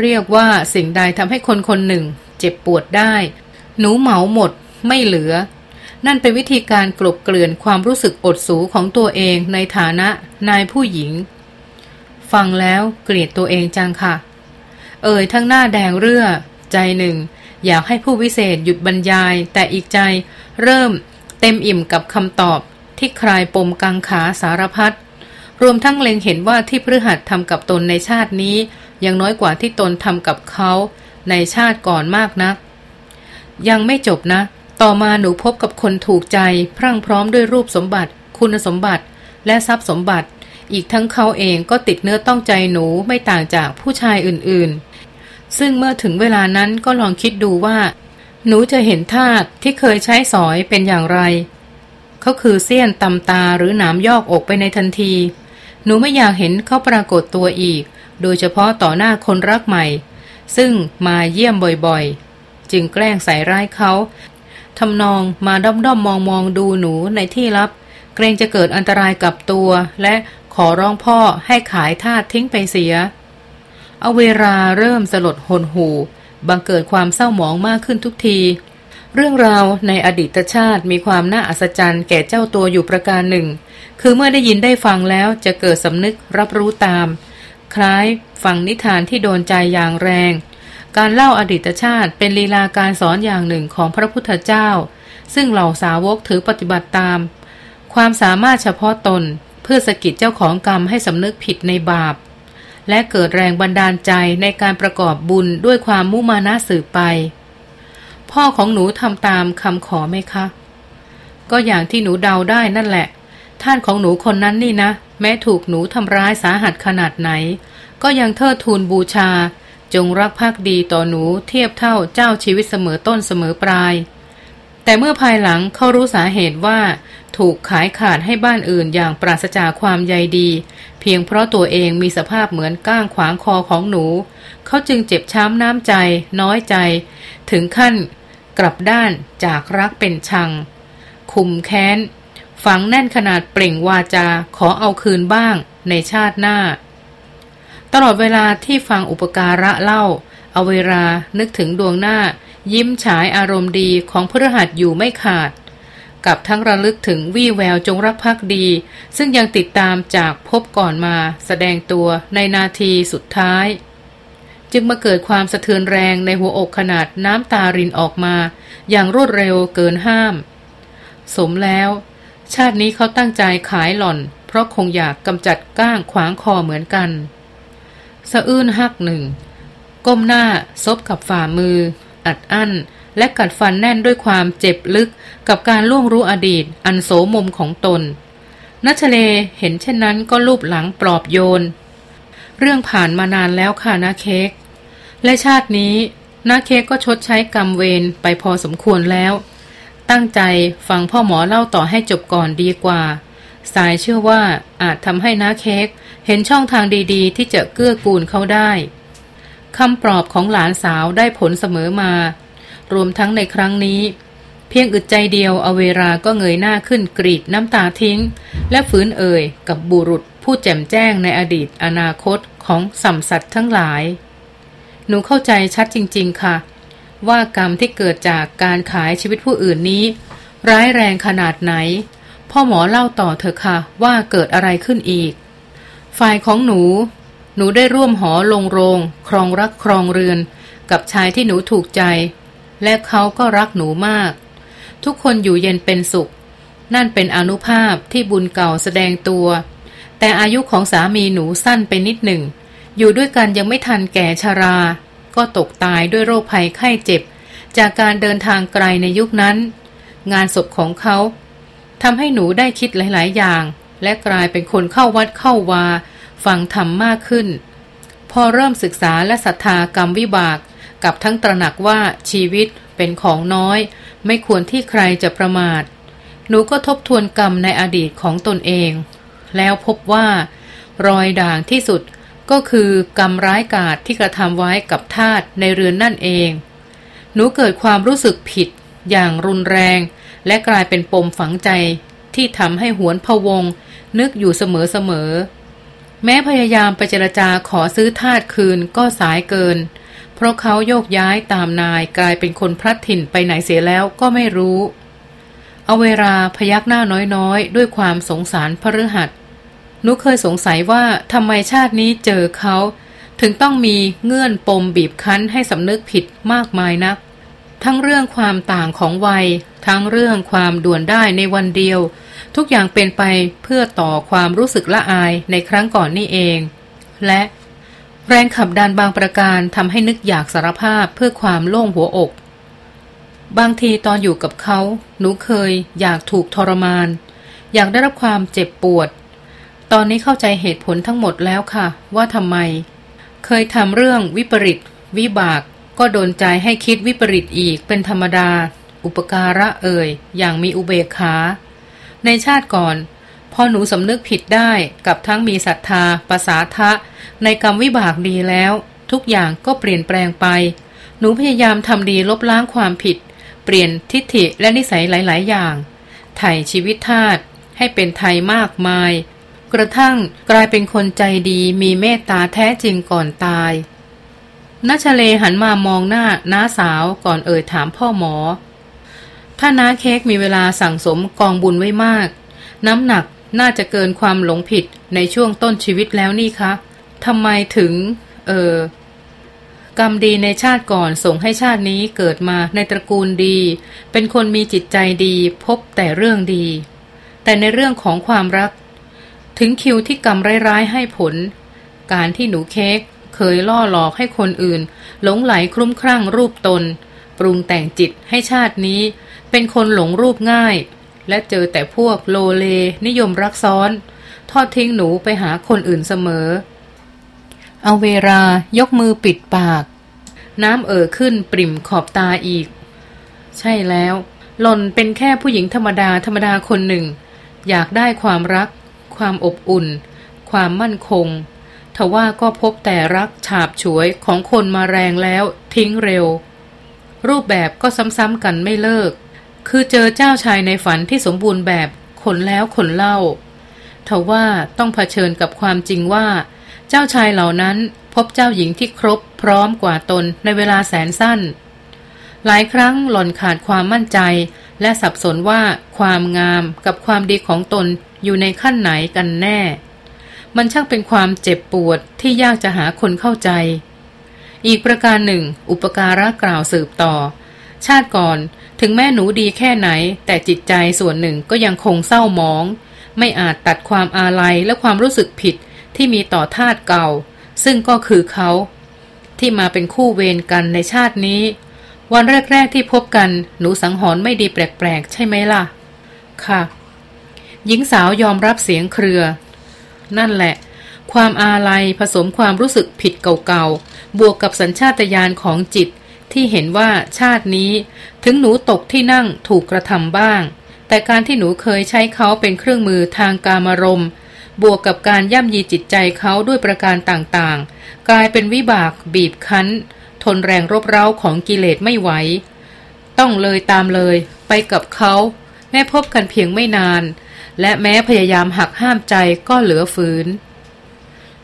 เรียกว่าสิ่งใดทำให้คนคนหนึ่ง เจ็บปวดได้ หนูเหมาหมดไม่เหลือ นั่นเป็นวิธีการกลบเกลื่อนความรู้สึกอดสูของตัวเองในฐานะนายผู้หญิง ฟังแล้วเกลียดตัวเองจังค่ะ เอ่ยทั้งหน้าแดงเรื่อ ใจหนึ่ง อยากให้ผู้วิเศษหยุดบรรยาย แต่อีกใจเริ่มเต็มอิ่มกับคำตอบที่คลายปมกังขาสารพัดรวมทั้งเล็งเห็นว่าที่พฤหัสทำกับตนในชาตินี้ ยังน้อยกว่าที่ตนทำกับเขาในชาติก่อนมากนัก ยังไม่จบนะ ต่อมาหนูพบกับคนถูกใจ พรั่งพร้อมด้วยรูปสมบัติ คุณสมบัติ และทรัพย์สมบัติ อีกทั้งเขาเองก็ติดเนื้อต้องใจหนูไม่ต่างจากผู้ชายอื่นๆ ซึ่งเมื่อถึงเวลานั้นก็ลองคิดดูว่า หนูจะเห็นทาตที่เคยใช้สอยเป็นอย่างไร เขาคือเสี้ยนตำตาหรือหนามยอกอกไปในทันที หนูไม่อยากเห็นเขาปรากฏตัวอีก โดยเฉพาะต่อหน้าคนรักใหม่ ซึ่งมาเยี่ยมบ่อยๆ จึงแกล้งใส่ร้ายเขา ทำนองมาด้อมด้อมมองมองดูหนูในที่ลับ เกรงจะเกิดอันตรายกับตัว และขอร้องพ่อให้ขายทาสทิ้งไปเสีย เอาเวลาเริ่มสลดหนหูบังเกิดความเศร้าหมองมากขึ้นทุกที เรื่องราวในอดีตชาติมีความน่าอัศจรรย์แก่เจ้าตัวอยู่ประการหนึ่ง คือเมื่อได้ยินได้ฟังแล้วจะเกิดสำนึกรับรู้ตาม คล้ายฟังนิทานที่โดนใจอย่างแรง การเล่าอดีตชาติเป็นลีลาการสอนอย่างหนึ่งของพระพุทธเจ้า ซึ่งเหล่าสาวกถือปฏิบัติตาม ความสามารถเฉพาะตนเพื่อสกิดเจ้าของกรรมให้สำนึกผิดในบาป และเกิดแรงบันดาลใจในการประกอบบุญด้วยความมุมานะสืบไป พ่อของหนูทำตามคำขอไหมคะ ก็อย่างที่หนูเดาได้นั่นแหละ ท่านของหนูคนนั้นนี่นะ แม้ถูกหนูทำร้ายสาหัสขนาดไหน ก็ยังเทิดทูนบูชา จงรักภักดีต่อหนูเทียบเท่าเจ้าชีวิตเสมอต้นเสมอปลาย แต่เมื่อภายหลังเขารู้สาเหตุว่า ถูกขายขาดให้บ้านอื่นอย่างปราศจากความใยดี เพียงเพราะตัวเองมีสภาพเหมือนก้างขวางคอของหนู เขาจึงเจ็บช้ำน้ำใจ น้อยใจ ถึงขั้น กลับด้านจากรักเป็นชัง คุมแค้น ฝังแน่นขนาดเปล่งวาจาขอเอาคืนบ้างในชาติหน้า ตลอดเวลาที่ฟังอุปการะเล่า เอาเวลานึกถึงดวงหน้า ยิ้มฉายอารมณ์ดีของพฤหัสอยู่ไม่ขาด กับทั้งระลึกถึงวี่แววจงรักภักดี ซึ่งยังติดตามจากพบก่อนมาแสดงตัวในนาทีสุดท้าย จึงมาเกิดความสะเทือนแรงในหัวอกขนาดน้ำตารินออกมา อย่างรวดเร็วเกินห้าม สมแล้ว ชาตินี้เขาตั้งใจขายหล่อน เพราะคงอยากกำจัดก้างขวางคอเหมือนกัน สะอื้นหักหนึ่ง ก้มหน้าซบกับฝ่ามือ อัดอั้น และกัดฟันแน่นด้วยความเจ็บลึกกับการล่วงรู้อดีตอันโสมมของตนนัชเลเห็นเช่นนั้นก็ลูบหลังปลอบโยน เรื่องผ่านมานานแล้วค่ะนะเค้กและชาตินี้นาเค้กก็ชดใช้กรรมเวรไปพอสมควรแล้ว ตั้งใจฟังพ่อหมอเล่าต่อให้จบก่อนดีกว่า สายเชื่อว่าอาจทำให้น้าเค้กเห็นช่องทางดีๆ ที่จะเกื้อกูลเขาได้คำปลอบของหลานสาวได้ผลเสมอมา รวมทั้งในครั้งนี้ เพียงอึดใจเดียวอเวราก็เงยหน้าขึ้นกรีดน้ำตาทิ้ง และฝืนเอ่ยกับบุรุษผู้แจ่มแจ้งในอดีตอนาคตของสัมสัตว์ทั้งหลาย หนูเข้าใจชัดจริง ๆ ค่ะ ว่ากรรมที่เกิดจากการขายชีวิตผู้อื่นนี้ ร้ายแรงขนาดไหน พ่อหมอเล่าต่อเถอะค่ะ ว่าเกิดอะไรขึ้นอีก ฝ่ายของหนู หนูได้ร่วมหอลงโรง ครองรักครองเรือน กับชายที่หนูถูกใจ และเขาก็รักหนูมาก ทุกคนอยู่เย็นเป็นสุข นั่นเป็นอนุภาพที่บุญเก่าแสดงตัว แต่อายุของสามีหนูสั้นไปนิดหนึ่ง อยู่ด้วยกันยังไม่ทันแก่ชารา ก็ตกตายด้วยโรคภัยไข้เจ็บ จากการเดินทางไกลในยุคนั้น งานศพของเขา ทำให้หนูได้คิดหลาย ๆ อย่าง และกลายเป็นคนเข้าวัดเข้าวา ฟังธรรมมากขึ้น พอเริ่มศึกษาและศรัทธากรรมวิบาก กับทั้งตระหนักว่าชีวิตเป็นของน้อย ไม่ควรที่ใครจะประมาท หนูก็ทบทวนกรรมในอดีตของตนเอง แล้วพบว่า รอยด่างที่สุดก็คือกรรมร้ายกาจที่กระทำไว้กับทาตในเรือนนั่นเอง หนูเกิดความรู้สึกผิดอย่างรุนแรง และกลายเป็นปมฝังใจที่ทำให้หวนพวง นึกอยู่เสมอๆแม้พยายามไปเจรจาขอซื้อทาตคืนก็สายเกิน เพราะเขาโยกย้ายตามนายกลายเป็นคนพลัดถิ่นไปไหนเสียแล้วก็ไม่รู้ เอาเวลาพยักหน้าน้อยๆ ด้วยความสงสารพฤหัสนุเคยสงสัยว่าทำไมชาตินี้เจอเขา ถึงต้องมีเงื่อนปมบีบคั้นให้สำนึกผิดมากมายนัก ทั้งเรื่องความต่างของวัย ทั้งเรื่องความด่วนได้ในวันเดียว ทุกอย่างเป็นไปเพื่อต่อความรู้สึกละอายในครั้งก่อนนี่เอง และแรงขับดันบางประการทำให้นึกอยากสารภาพเพื่อความโล่งหัวอก บางทีตอนอยู่กับเขา หนูเคยอยากถูกทรมาน อยากได้รับความเจ็บปวด ตอนนี้เข้าใจเหตุผลทั้งหมดแล้วค่ะ ว่าทำไม เคยทำเรื่องวิปริต วิบาก ก็โดนใจให้คิดวิปริตอีกเป็นธรรมดา อุปการะเอ่ย อย่างมีอุเบกขา ในชาติก่อน พอหนูสำนึกผิดได้กับทั้งมีศรัทธาภาษาทะ ในกรรมวิบากดีแล้ว ทุกอย่างก็เปลี่ยนแปลงไป หนูพยายามทำดีลบล้างความผิด เปลี่ยนทิฏฐิและนิสัยหลาย ๆ อย่างไถ่ชีวิตทาตให้เป็นไทยมากมาย กระทั่งกลายเป็นคนใจดีมีเมตตาแท้จริงก่อนตาย นัชเลหันมามองหน้าน้าสาวก่อนเอ่ยถามพ่อหมอ ถ้าน้าเค้กมีเวลาสั่งสมกองบุญไว้มาก น้ำหนักน่าจะเกินความหลงผิดในช่วงต้นชีวิตแล้วนี่คะทำไมถึง เออกรรมดีในชาติก่อนส่งให้ชาตินี้เกิดมาในตระกูลดี เป็นคนมีจิตใจดีพบแต่เรื่องดี แต่ในเรื่องของความรัก ถึงคิวที่กรรมร้ายๆให้ผล การที่หนูเค้ก เคยล่อหลอกให้คนอื่น หลงไหลคลุ้มคลั่งรูปตน ปรุงแต่งจิตให้ชาตินี้ เป็นคนหลงรูปง่าย และเจอแต่พวกโลเล นิยมรักซ้อน ทอดทิ้งหนูไปหาคนอื่นเสมอ เอาเวลายกมือปิดปาก น้ำเอ่อขึ้นปริ่มขอบตาอีก ใช่แล้ว หล่นเป็นแค่ผู้หญิงธรรมดาธรรมดาคนหนึ่ง อยากได้ความรัก ความอบอุ่น ความมั่นคง ทว่าก็พบแต่รักฉาบฉวยของคนมาแรงแล้วทิ้งเร็ว รูปแบบก็ซ้ำๆกันไม่เลิก คือเจอเจ้าชายในฝันที่สมบูรณ์แบบขนแล้วขนเล่าทว่าต้องเผชิญกับความจริงว่า เจ้าชายเหล่านั้นพบเจ้าหญิงที่ครบพร้อมกว่าตนในเวลาแสนสั้น หลายครั้งหล่อนขาดความมั่นใจ และสับสนว่าความงามกับความดีของตนอยู่ในขั้นไหนกันแน่ มันช่างเป็นความเจ็บปวดที่ยากจะหาคนเข้าใจ อีกประการหนึ่ง อุปการะกล่าวสืบต่อ ชาติก่อนถึงแม่หนูดีแค่ไหน แต่จิตใจส่วนหนึ่งก็ยังคงเศร้ามอง ไม่อาจตัดความอาลัยและความรู้สึกผิดที่มีต่อทาตเก่า ซึ่งก็คือเขา ที่มาเป็นคู่เวรกันในชาตินี้ วันแรก ๆ ที่พบกันหนูสังหรณ์ไม่ดีแปลก ๆ ใช่ไหมล่ะ ค่ะหญิงสาวยอมรับเสียงเครือ นั่นแหละ ความอาลัยผสมความรู้สึกผิดเก่าๆ บวกกับสัญชาตญาณของจิต ที่เห็นว่าชาตินี้ ถึงหนูตกที่นั่งถูกกระทำบ้าง แต่การที่หนูเคยใช้เขาเป็นเครื่องมือทางการมรมบวกกับการย่ำยีจิตใจเขาด้วยประการต่างๆ กลายเป็นวิบากบีบคั้น ทนแรงรบเร้าของกิเลสไม่ไหว ต้องเลยตามเลย ไปกับเขา แม้พบกันเพียงไม่นาน และแม้พยายามหักห้ามใจก็เหลือฝืน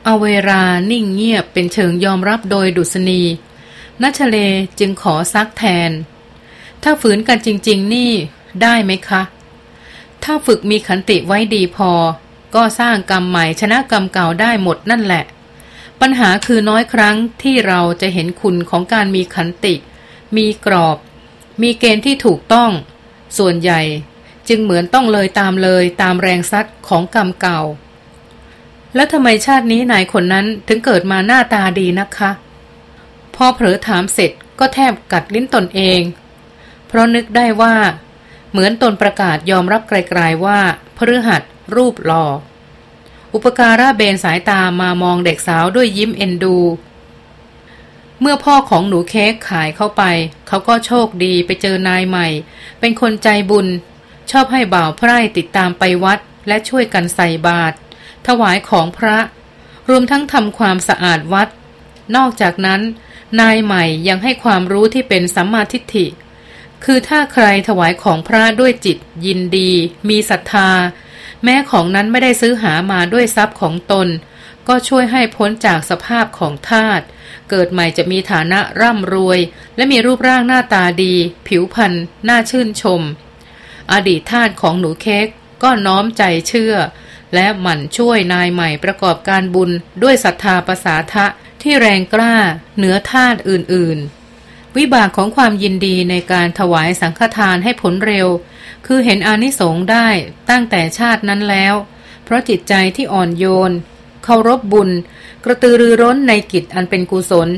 เอาเวลานิ่งเงียบเป็นเชิงยอมรับโดยดุษณีนัชเลจึงขอซักแทน ถ้าฝืนกันจริง ๆ นี่ได้ไหมคะ ถ้าฝึกมีขันติไว้ดีพอ ก็สร้างกรรมใหม่ชนะกรรมเก่าได้หมดนั่นแหละ ปัญหาคือน้อยครั้งที่เราจะเห็นคุณของการมีขันติ มีกรอบ มีเกณฑ์ที่ถูกต้อง ส่วนใหญ่ จึงเหมือนต้องเลยตามเลยตามแรงซัดของกรรมเก่า แล้วทำไมชาตินี้นายคนนั้นถึงเกิดมาหน้าตาดีนะคะ พอเผลอถามเสร็จก็แทบกัดลิ้นตนเอง เพราะนึกได้ว่า เหมือนตนประกาศยอมรับไกลๆว่าพฤหัสรูปหลอ่ออุปการะเบนสายตามามองเด็กสาวด้วยยิ้มเอ็นดู เมื่อพ่อของหนูเค้กขายเข้าไป เขาก็โชคดีไปเจอนายใหม่ เป็นคนใจบุญ ชอบให้บ่าวไพร่ติดตามไปวัดและช่วยกันใส่บาตรถวายของพระ รวมทั้งทำความสะอาดวัด นอกจากนั้น นายใหม่ยังให้ความรู้ที่เป็นสัมมาทิฏฐิ คือถ้าใครถวายของพระด้วยจิต ยินดี มีศรัทธา แม้ของนั้นไม่ได้ซื้อหามาด้วยทรัพย์ของตน ก็ช่วยให้พ้นจากสภาพของทาตเกิดใหม่จะมีฐานะร่ำรวย และมีรูปร่างหน้าตาดี ผิวพรรณน่าชื่นชม อดีตทาสของหนูเค้กก็น้อมใจเชื่อ และหมั่นช่วยนายใหม่ประกอบการบุญด้วยศรัทธาประสาทะที่แรงกล้าเหนือทาสอื่นๆ วิบากของความยินดีในการถวายสังฆทานให้ผลเร็ว คือเห็นอานิสงส์ได้ตั้งแต่ชาตินั้นแล้ว เพราะจิตใจที่อ่อนโยน เคารพบุญ กระตือรือร้นในกิจอันเป็นกุศล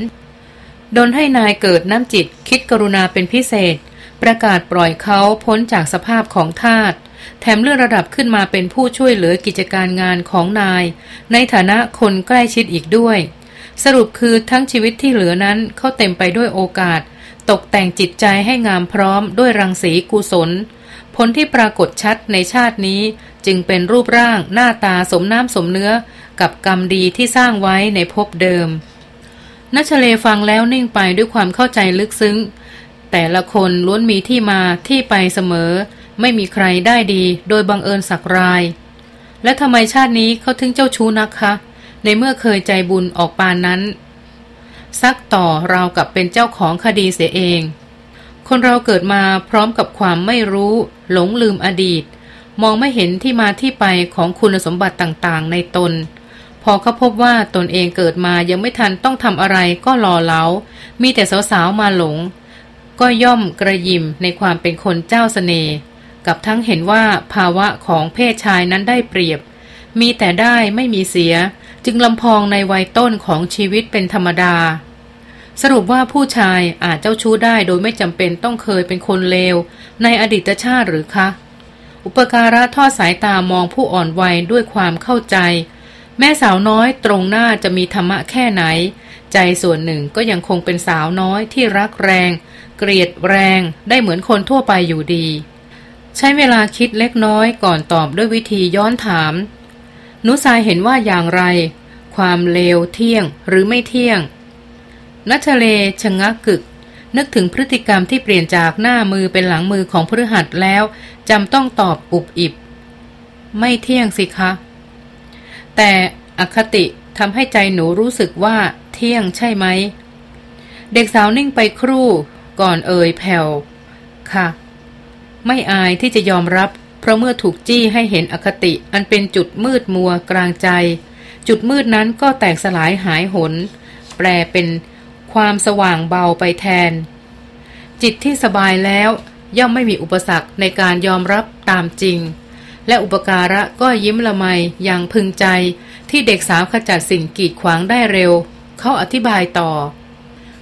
ดนให้นายเกิดน้ำจิตคิดกรุณาเป็นพิเศษ ประกาศปล่อยเขาพ้นจากสภาพของทาสแถมเลื่อนระดับขึ้นมาเป็นผู้ช่วยเหลือกิจการงานของนาย ในฐานะคนใกล้ชิดอีกด้วย สรุปคือทั้งชีวิตที่เหลือนั้นเขาเต็มไปด้วยโอกาส ตกแต่งจิตใจให้งามพร้อมด้วยรังสีกุศล ผลที่ปรากฏชัดในชาตินี้จึงเป็นรูปร่างหน้าตาสมน้ำสมเนื้อ กับกรรมดีที่สร้างไว้ในภพเดิมนัชเลฟังแล้วนิ่งไปด้วยความเข้าใจลึกซึ้ง แต่ละคนล้วนมีที่มาที่ไปเสมอ ไม่มีใครได้ดีโดยบังเอิญสักราย และทำไมชาตินี้เขาถึงเจ้าชู้นักคะ ในเมื่อเคยใจบุญออกปานนั้น ซักต่อเรากับเป็นเจ้าของคดีเสียเอง คนเราเกิดมาพร้อมกับความไม่รู้ หลงลืมอดีต มองไม่เห็นที่มาที่ไปของคุณสมบัติต่างๆ ในตนพอเขาพบว่าตนเองเกิดมายังไม่ทันต้องทำอะไรก็รอเล้ามีแต่สาวๆมาหลง ก็ย่อมกระยิมในความเป็นคนเจ้าสเสน่ห์กับทั้งเห็นว่าภาวะของเพศชายนั้นได้เปรียบ มีแต่ได้ไม่มีเสีย จึงลำพองในวัยต้นของชีวิตเป็นธรรมดา สรุปว่าผู้ชายอาจเจ้าชู้ได้โดยไม่จำเป็นต้องเคยเป็นคนเลว ในอดีตชาติหรือคะ อุปการะทอดสายตามองผู้อ่อนวัยด้วยความเข้าใจ แม่สาวน้อยตรงหน้าจะมีธรรมะแค่ไหน ใจส่วนหนึ่งก็ยังคงเป็นสาวน้อยที่รักแรง เกลียดแรงได้เหมือนคนทั่วไปอยู่ดี ใช้เวลาคิดเล็กน้อยก่อนตอบด้วยวิธีย้อนถาม นุสายเห็นว่าอย่างไร ความเลวเที่ยงหรือไม่เที่ยง นัชเลชะงักกึก นึกถึงพฤติกรรมที่เปลี่ยนจากหน้ามือเป็นหลังมือของพฤหัสแล้วจำต้องตอบอุบอิบ ไม่เที่ยงสิคะ แต่อคติทำให้ใจหนูรู้สึกว่าเที่ยงใช่ไหม เด็กสาวนิ่งไปครู่ ก่อนเอ่ยแผ่วค่ะ ไม่อายที่จะยอมรับ เพราะเมื่อถูกจี้ให้เห็นอคติอันเป็นจุดมืดมัวกลางใจ จุดมืดนั้นก็แตกสลายหายหน แปลเป็นความสว่างเบาไปแทน จิตที่สบายแล้วย่อมไม่มีอุปสรรคในการยอมรับตามจริง และอุปการะก็ยิ้มละไมอย่างพึงใจ ที่เด็กสาวขจัดสิ่งกีดขวางได้เร็ว เขาอธิบายต่อ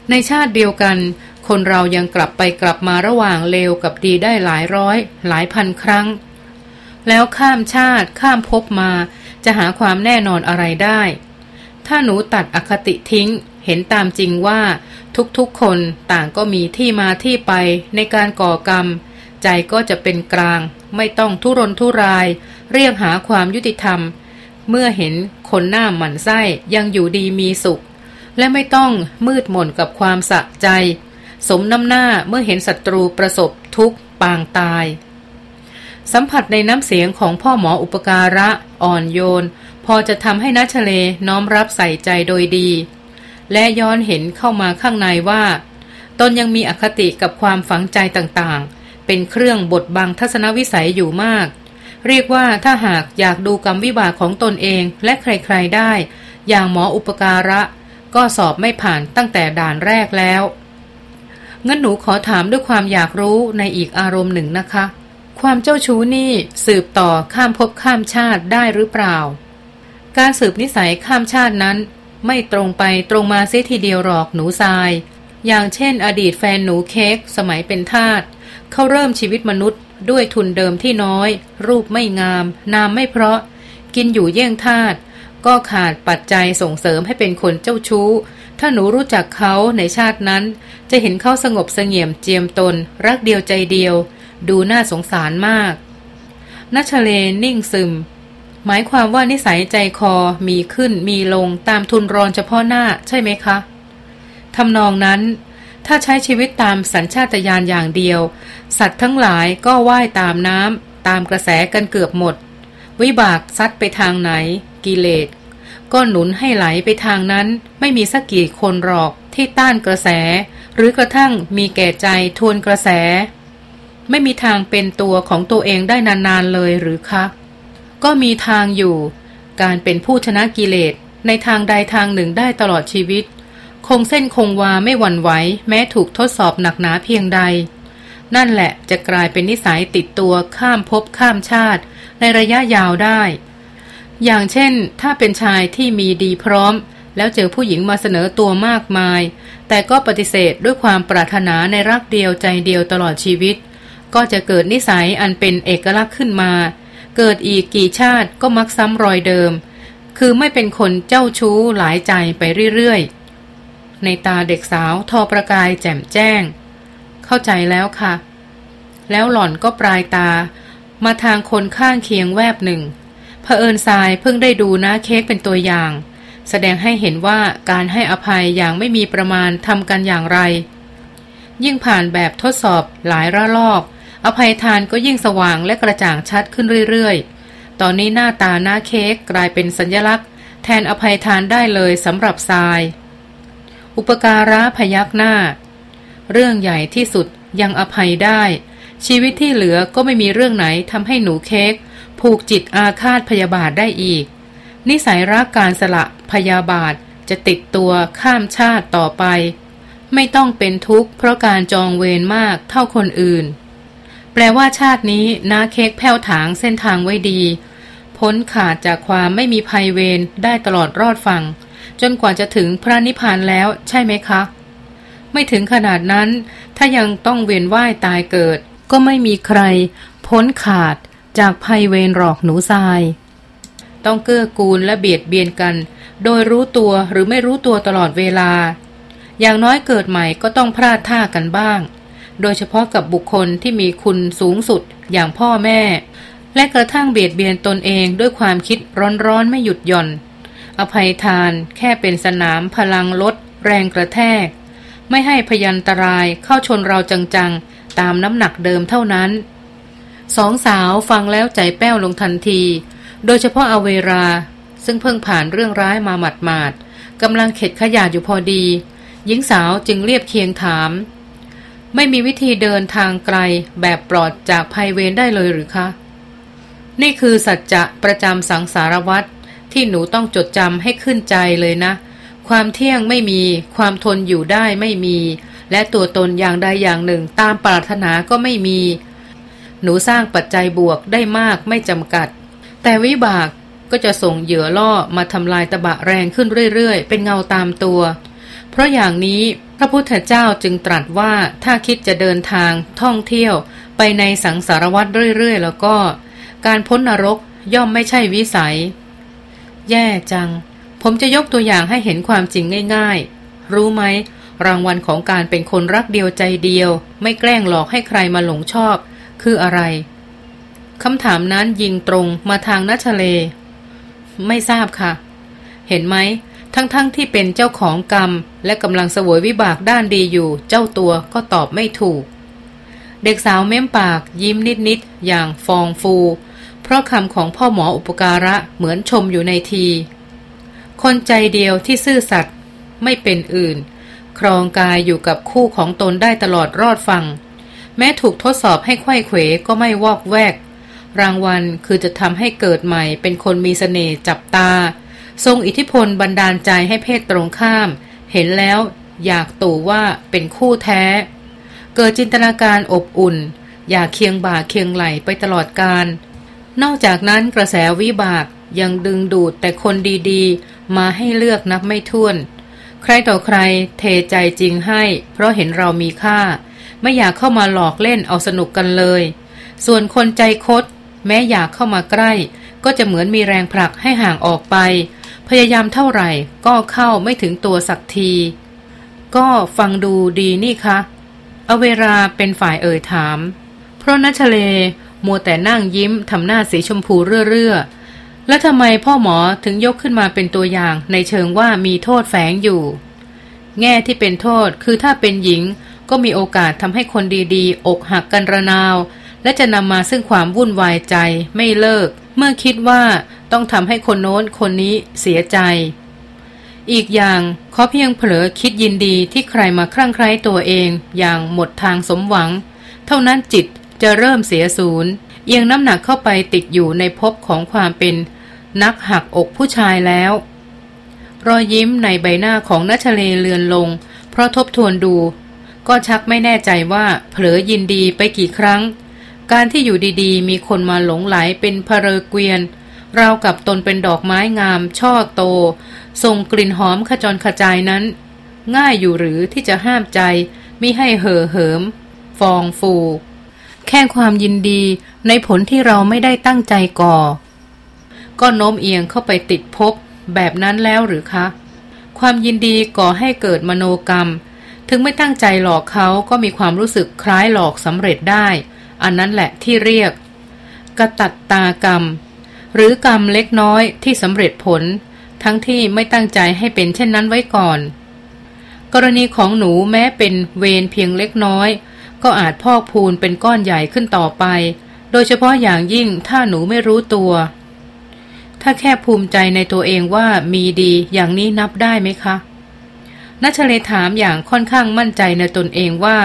ในชาติเดียวกัน คนเรายังกลับไปกลับมาระหว่างเลวกับดีได้หลายร้อย หลายพันครั้ง แล้วข้ามชาติข้ามภพมา จะหาความแน่นอนอะไรได้ ถ้าหนูตัดอคติทิ้ง เห็นตามจริงว่าทุกๆคนต่างก็มีที่มาที่ไปในการก่อกรรม ใจก็จะเป็นกลาง ไม่ต้องทุรนทุราย เรียกหาความยุติธรรม เมื่อเห็นคนหน้าหมันไส้ยังอยู่ดีมีสุข และไม่ต้องมืดหม่นกับความสะใจ สมน้ำหน้าเมื่อเห็นศัตรูประสบทุกปางตาย สัมผัสในน้ำเสียงของพ่อหมออุปการะอ่อนโยน พอจะทำให้นัชเลน้อมรับใส่ใจโดยดี และย้อนเห็นเข้ามาข้างในว่า ตนยังมีอคติกับความฝังใจต่างๆ เป็นเครื่องบดบังทัศนวิสัยอยู่มาก เรียกว่าถ้าหากอยากดูกรรมวิบากของตนเองและใครๆได้ อย่างหมออุปการะก็สอบไม่ผ่านตั้งแต่ด่านแรกแล้ว งั้นหนูขอถามด้วยความอยากรู้ในอีกอารมณ์หนึ่งนะคะ ความเจ้าชู้นี่สืบต่อข้ามภพข้ามชาติได้หรือเปล่า การสืบนิสัยข้ามชาตินั้น ไม่ตรงไปตรงมาเสียทีเดียวหรอกหนูทราย อย่างเช่น อดีตแฟนหนูเค้กสมัยเป็นทาสเขาเริ่มชีวิตมนุษย์ด้วยทุนเดิมที่น้อย รูปไม่งาม นามไม่เพราะ กินอยู่เยี่ยงทาตก็ขาดปัจจัยส่งเสริมให้เป็นคนเจ้าชู้ ถ้าหนูรู้จักเขาในชาตินั้น จะเห็นเขาสงบเสงี่ยมเจียมตน รักเดียวใจเดียว ดูน่าสงสารมากนัชเลนิ่งซึม หมายความว่านิสัยใจคอมีขึ้นมีลงตามทุนรอนเฉพาะหน้าใช่ไหมคะทำนองนั้น ถ้าใช้ชีวิตตามสัญชาตญาณอย่างเดียว สัตว์ทั้งหลายก็ว่ายตามน้ำตามกระแสกันเกือบหมด วิบากซัดไปทางไหน กิเลส ก็หนุนให้ไหลไปทางนั้นไม่มีสักกี่คนหรอกที่ต้านกระแส หรือกระทั่งมีแก่ใจทวนกระแส ไม่มีทางเป็นตัวของตัวเองได้นานๆเลยหรือคะ ก็มีทางอยู่ การเป็นผู้ชนะกิเลสในทางใดทางหนึ่งได้ตลอดชีวิต คงเส้นคงวาไม่หวั่นไหวแม้ถูกทดสอบหนักหนาเพียงใด นั่นแหละจะกลายเป็นนิสัยติดตัวข้ามภพข้ามชาติ ในระยะยาวได้ อย่างเช่น ถ้าเป็นชายที่มีดีพร้อม แล้วเจอผู้หญิงมาเสนอตัวมากมาย แต่ก็ปฏิเสธด้วยความปรารถนาในรักเดียวใจเดียวตลอดชีวิต ก็จะเกิดนิสัยอันเป็นเอกลักษณ์ขึ้นมา เกิดอีกกี่ชาติก็มักซ้ำรอยเดิม คือไม่เป็นคนเจ้าชู้หลายใจไปเรื่อยๆ ในตาเด็กสาวทอประกายแจ่มแจ้ง เข้าใจแล้วค่ะ แล้วหล่อนก็ปลายตา มาทางคนข้างเคียงแวบหนึ่ง เผอิญทรายเพิ่งได้ดูนะเค้กเป็นตัวอย่าง แสดงให้เห็นว่าการให้อภัยอย่างไม่มีประมาณทำกันอย่างไร ยิ่งผ่านแบบทดสอบหลายระลอก อภัยทานก็ยิ่งสว่างและกระจ่างชัดขึ้นเรื่อยๆ ตอนนี้หน้าตาหน้าเค้กกลายเป็นสัญลักษณ์ แทนอภัยทานได้เลยสำหรับทราย อุปการะพยักหน้า เรื่องใหญ่ที่สุดยังอภัยได้ ชีวิตที่เหลือก็ไม่มีเรื่องไหนทำให้หนูเค้ก ผูกจิตอาฆาตพยาบาทได้อีก นิสัยรักการสละพยาบาทจะติดตัวข้ามชาติต่อไป ไม่ต้องเป็นทุกข์เพราะการจองเวรมากเท่าคนอื่น แปลว่าชาตินี้นาเค้กแผ้วถางเส้นทางไว้ดี พ้นขาดจากความไม่มีภัยเวรได้ตลอดรอดฟัง จนกว่าจะถึงพระนิพพานแล้วใช่ไหมคะ ไม่ถึงขนาดนั้น ถ้ายังต้องเวียนว่ายตายเกิด ก็ไม่มีใคร พ้นขาด จากภัยเวรหลอกหนูทราย ต้องเกื้อกูลและเบียดเบียนกัน โดยรู้ตัวหรือไม่รู้ตัวตลอดเวลา อย่างน้อยเกิดใหม่ก็ต้องพลาดท่ากันบ้าง โดยเฉพาะกับบุคคลที่มีคุณสูงสุดอย่างพ่อแม่ และกระทั่งเบียดเบียนตนเองด้วยความคิดร้อนๆไม่หยุดหย่อน อภัยทานแค่เป็นสนามพลังลด แรงกระแทก ไม่ให้พยันตรายเข้าชนเราจังๆตามน้ำหนักเดิมเท่านั้น สองสาวฟังแล้วใจแป้วลงทันที โดยเฉพาะอเวรา ซึ่งเพิ่งผ่านเรื่องร้ายมาหมัดหมาดกำลังเข็ดขยาดอยู่พอดี หญิงสาวจึงเรียบเคียงถาม ไม่มีวิธีเดินทางไกลแบบปลอดจากภัยเวรได้เลยหรือคะ นี่คือสัจจะประจำสังสารวัตรที่หนูต้องจดจำให้ขึ้นใจเลยนะ ความเที่ยงไม่มี ความทนอยู่ได้ไม่มี และตัวตนอย่างใดอย่างหนึ่งตามปรารถนาก็ไม่มี หนูสร้างปัจจัยบวกได้มากไม่จำกัด แต่วิบากก็จะส่งเหยื่อล่อมาทำลายตะบะแรงขึ้นเรื่อยๆ เป็นเงาตามตัว เพราะอย่างนี้พระพุทธเจ้าจึงตรัสว่าถ้าคิดจะเดินทางท่องเที่ยวไปในสังสารวัตรเรื่อยๆ แล้วก็ การพ้นนรกย่อมไม่ใช่วิสัย แย่จัง ผมจะยกตัวอย่างให้เห็นความจริงง่าย ๆ รู้ไหม รางวัลของการเป็นคนรักเดียวใจเดียว ไม่แกล้งหลอกให้ใครมาหลงชอบ คืออะไรคำถามนั้นยิงตรงมาทางนัชเล ไม่ทราบค่ะ เห็นไหม ทั้งๆทที่เป็นเจ้าของกรรม และกำลังสวยวิบากด้านดีอยู่ เจ้าตัวก็ตอบไม่ถูก เด็กสาวเม้มปากยิ้มนิดๆอย่างฟองฟู เพราะคำของพ่อหมออุปการะเหมือนชมอยู่ในที คนใจเดียวที่ซื่อสัตย์ไม่เป็นอื่น ครองกายอยู่กับคู่ของตนได้ตลอดรอดฟัง แม้ถูกทดสอบให้ไข้เขวก็ไม่วอกแวก รางวัลคือจะทำให้เกิดใหม่เป็นคนมีสเสน่ห์จับตา ทรงอิทธิพลบันดาลใจให้เพศตรงข้าม เห็นแล้วอยากตู่ว่าเป็นคู่แท้ เกิดจินตนาการอบอุ่น อยากเคียงบ่าเคียงไหลไปตลอดการ นอกจากนั้นกระแสวิบากยังดึงดูดแต่คนดีๆ มาให้เลือกนับไม่ถ้วน ใครต่อใครเทใจจริงให้ เพราะเห็นเรามีค่า ไม่อยากเข้ามาหลอกเล่นเอาสนุกกันเลย ส่วนคนใจคด แม้อยากเข้ามาใกล้ ก็จะเหมือนมีแรงผลักให้ห่างออกไป พยายามเท่าไหร่ก็เข้าไม่ถึงตัวสักที ก็ฟังดูดีนี่คะเอาเวลาเป็นฝ่ายเอ่ยถาม เพราะนัชเลมัวแต่นั่งยิ้มทำหน้าสีชมพูเรื่อๆ แล้วทำไมพ่อหมอถึงยกขึ้นมาเป็นตัวอย่างในเชิงว่ามีโทษแฝงอยู่ แง่ที่เป็นโทษคือถ้าเป็นหญิง ก็มีโอกาสทำให้คนดีๆ อกหักกันระนาว และจะนำมาซึ่งความวุ่นวายใจไม่เลิก เมื่อคิดว่าต้องทำให้คนโน้นคนนี้เสียใจ อีกอย่างขอเพียงเผลอคิดยินดีที่ใครมาคลั่งไคล้ตัวเองอย่างหมดทางสมหวัง เท่านั้นจิตจะเริ่มเสียศูนย์เอียงน้ำหนักเข้าไปติดอยู่ในภพของความเป็น นักหักอกผู้ชายแล้ว รอยยิ้มในใบหน้าของนัชเลเลือนลง เพราะทบทวนดู ก็ชักไม่แน่ใจว่าเผลอยินดีไปกี่ครั้ง การที่อยู่ดีๆ มีคนมาหลงไหลเป็นพเรเกวียนราวกับตนเป็นดอกไม้งาม ช่อโตส่งกลิ่นหอมขจรขจายนั้น ง่ายอยู่หรือที่จะห้ามใจมิให้เห่อเหิม ฟองฟู แค่ความยินดีในผลที่เราไม่ได้ตั้งใจก่อ ก็โน้มเอียงเข้าไปติดพบแบบนั้นแล้วหรือคะ ความยินดีก่อให้เกิดมโนกรรม ถึงไม่ตั้งใจหลอกเขาก็มีความรู้สึกคล้ายหลอกสำเร็จได้ อันนั้นแหละที่เรียก กระตัตตากรรม หรือกรรมเล็กน้อยที่สำเร็จผล ทั้งที่ไม่ตั้งใจให้เป็นเช่นนั้นไว้ก่อน กรณีของหนูแม้เป็นเวรเพียงเล็กน้อย ก็อาจพอกพูนเป็นก้อนใหญ่ขึ้นต่อไป โดยเฉพาะอย่างยิ่งถ้าหนูไม่รู้ตัว ถ้าแค่ภูมิใจในตัวเองว่ามีดีอย่างนี้นับได้ไหมคะ นัชเลถามอย่างค่อนข้างมั่นใจในตนเองว่า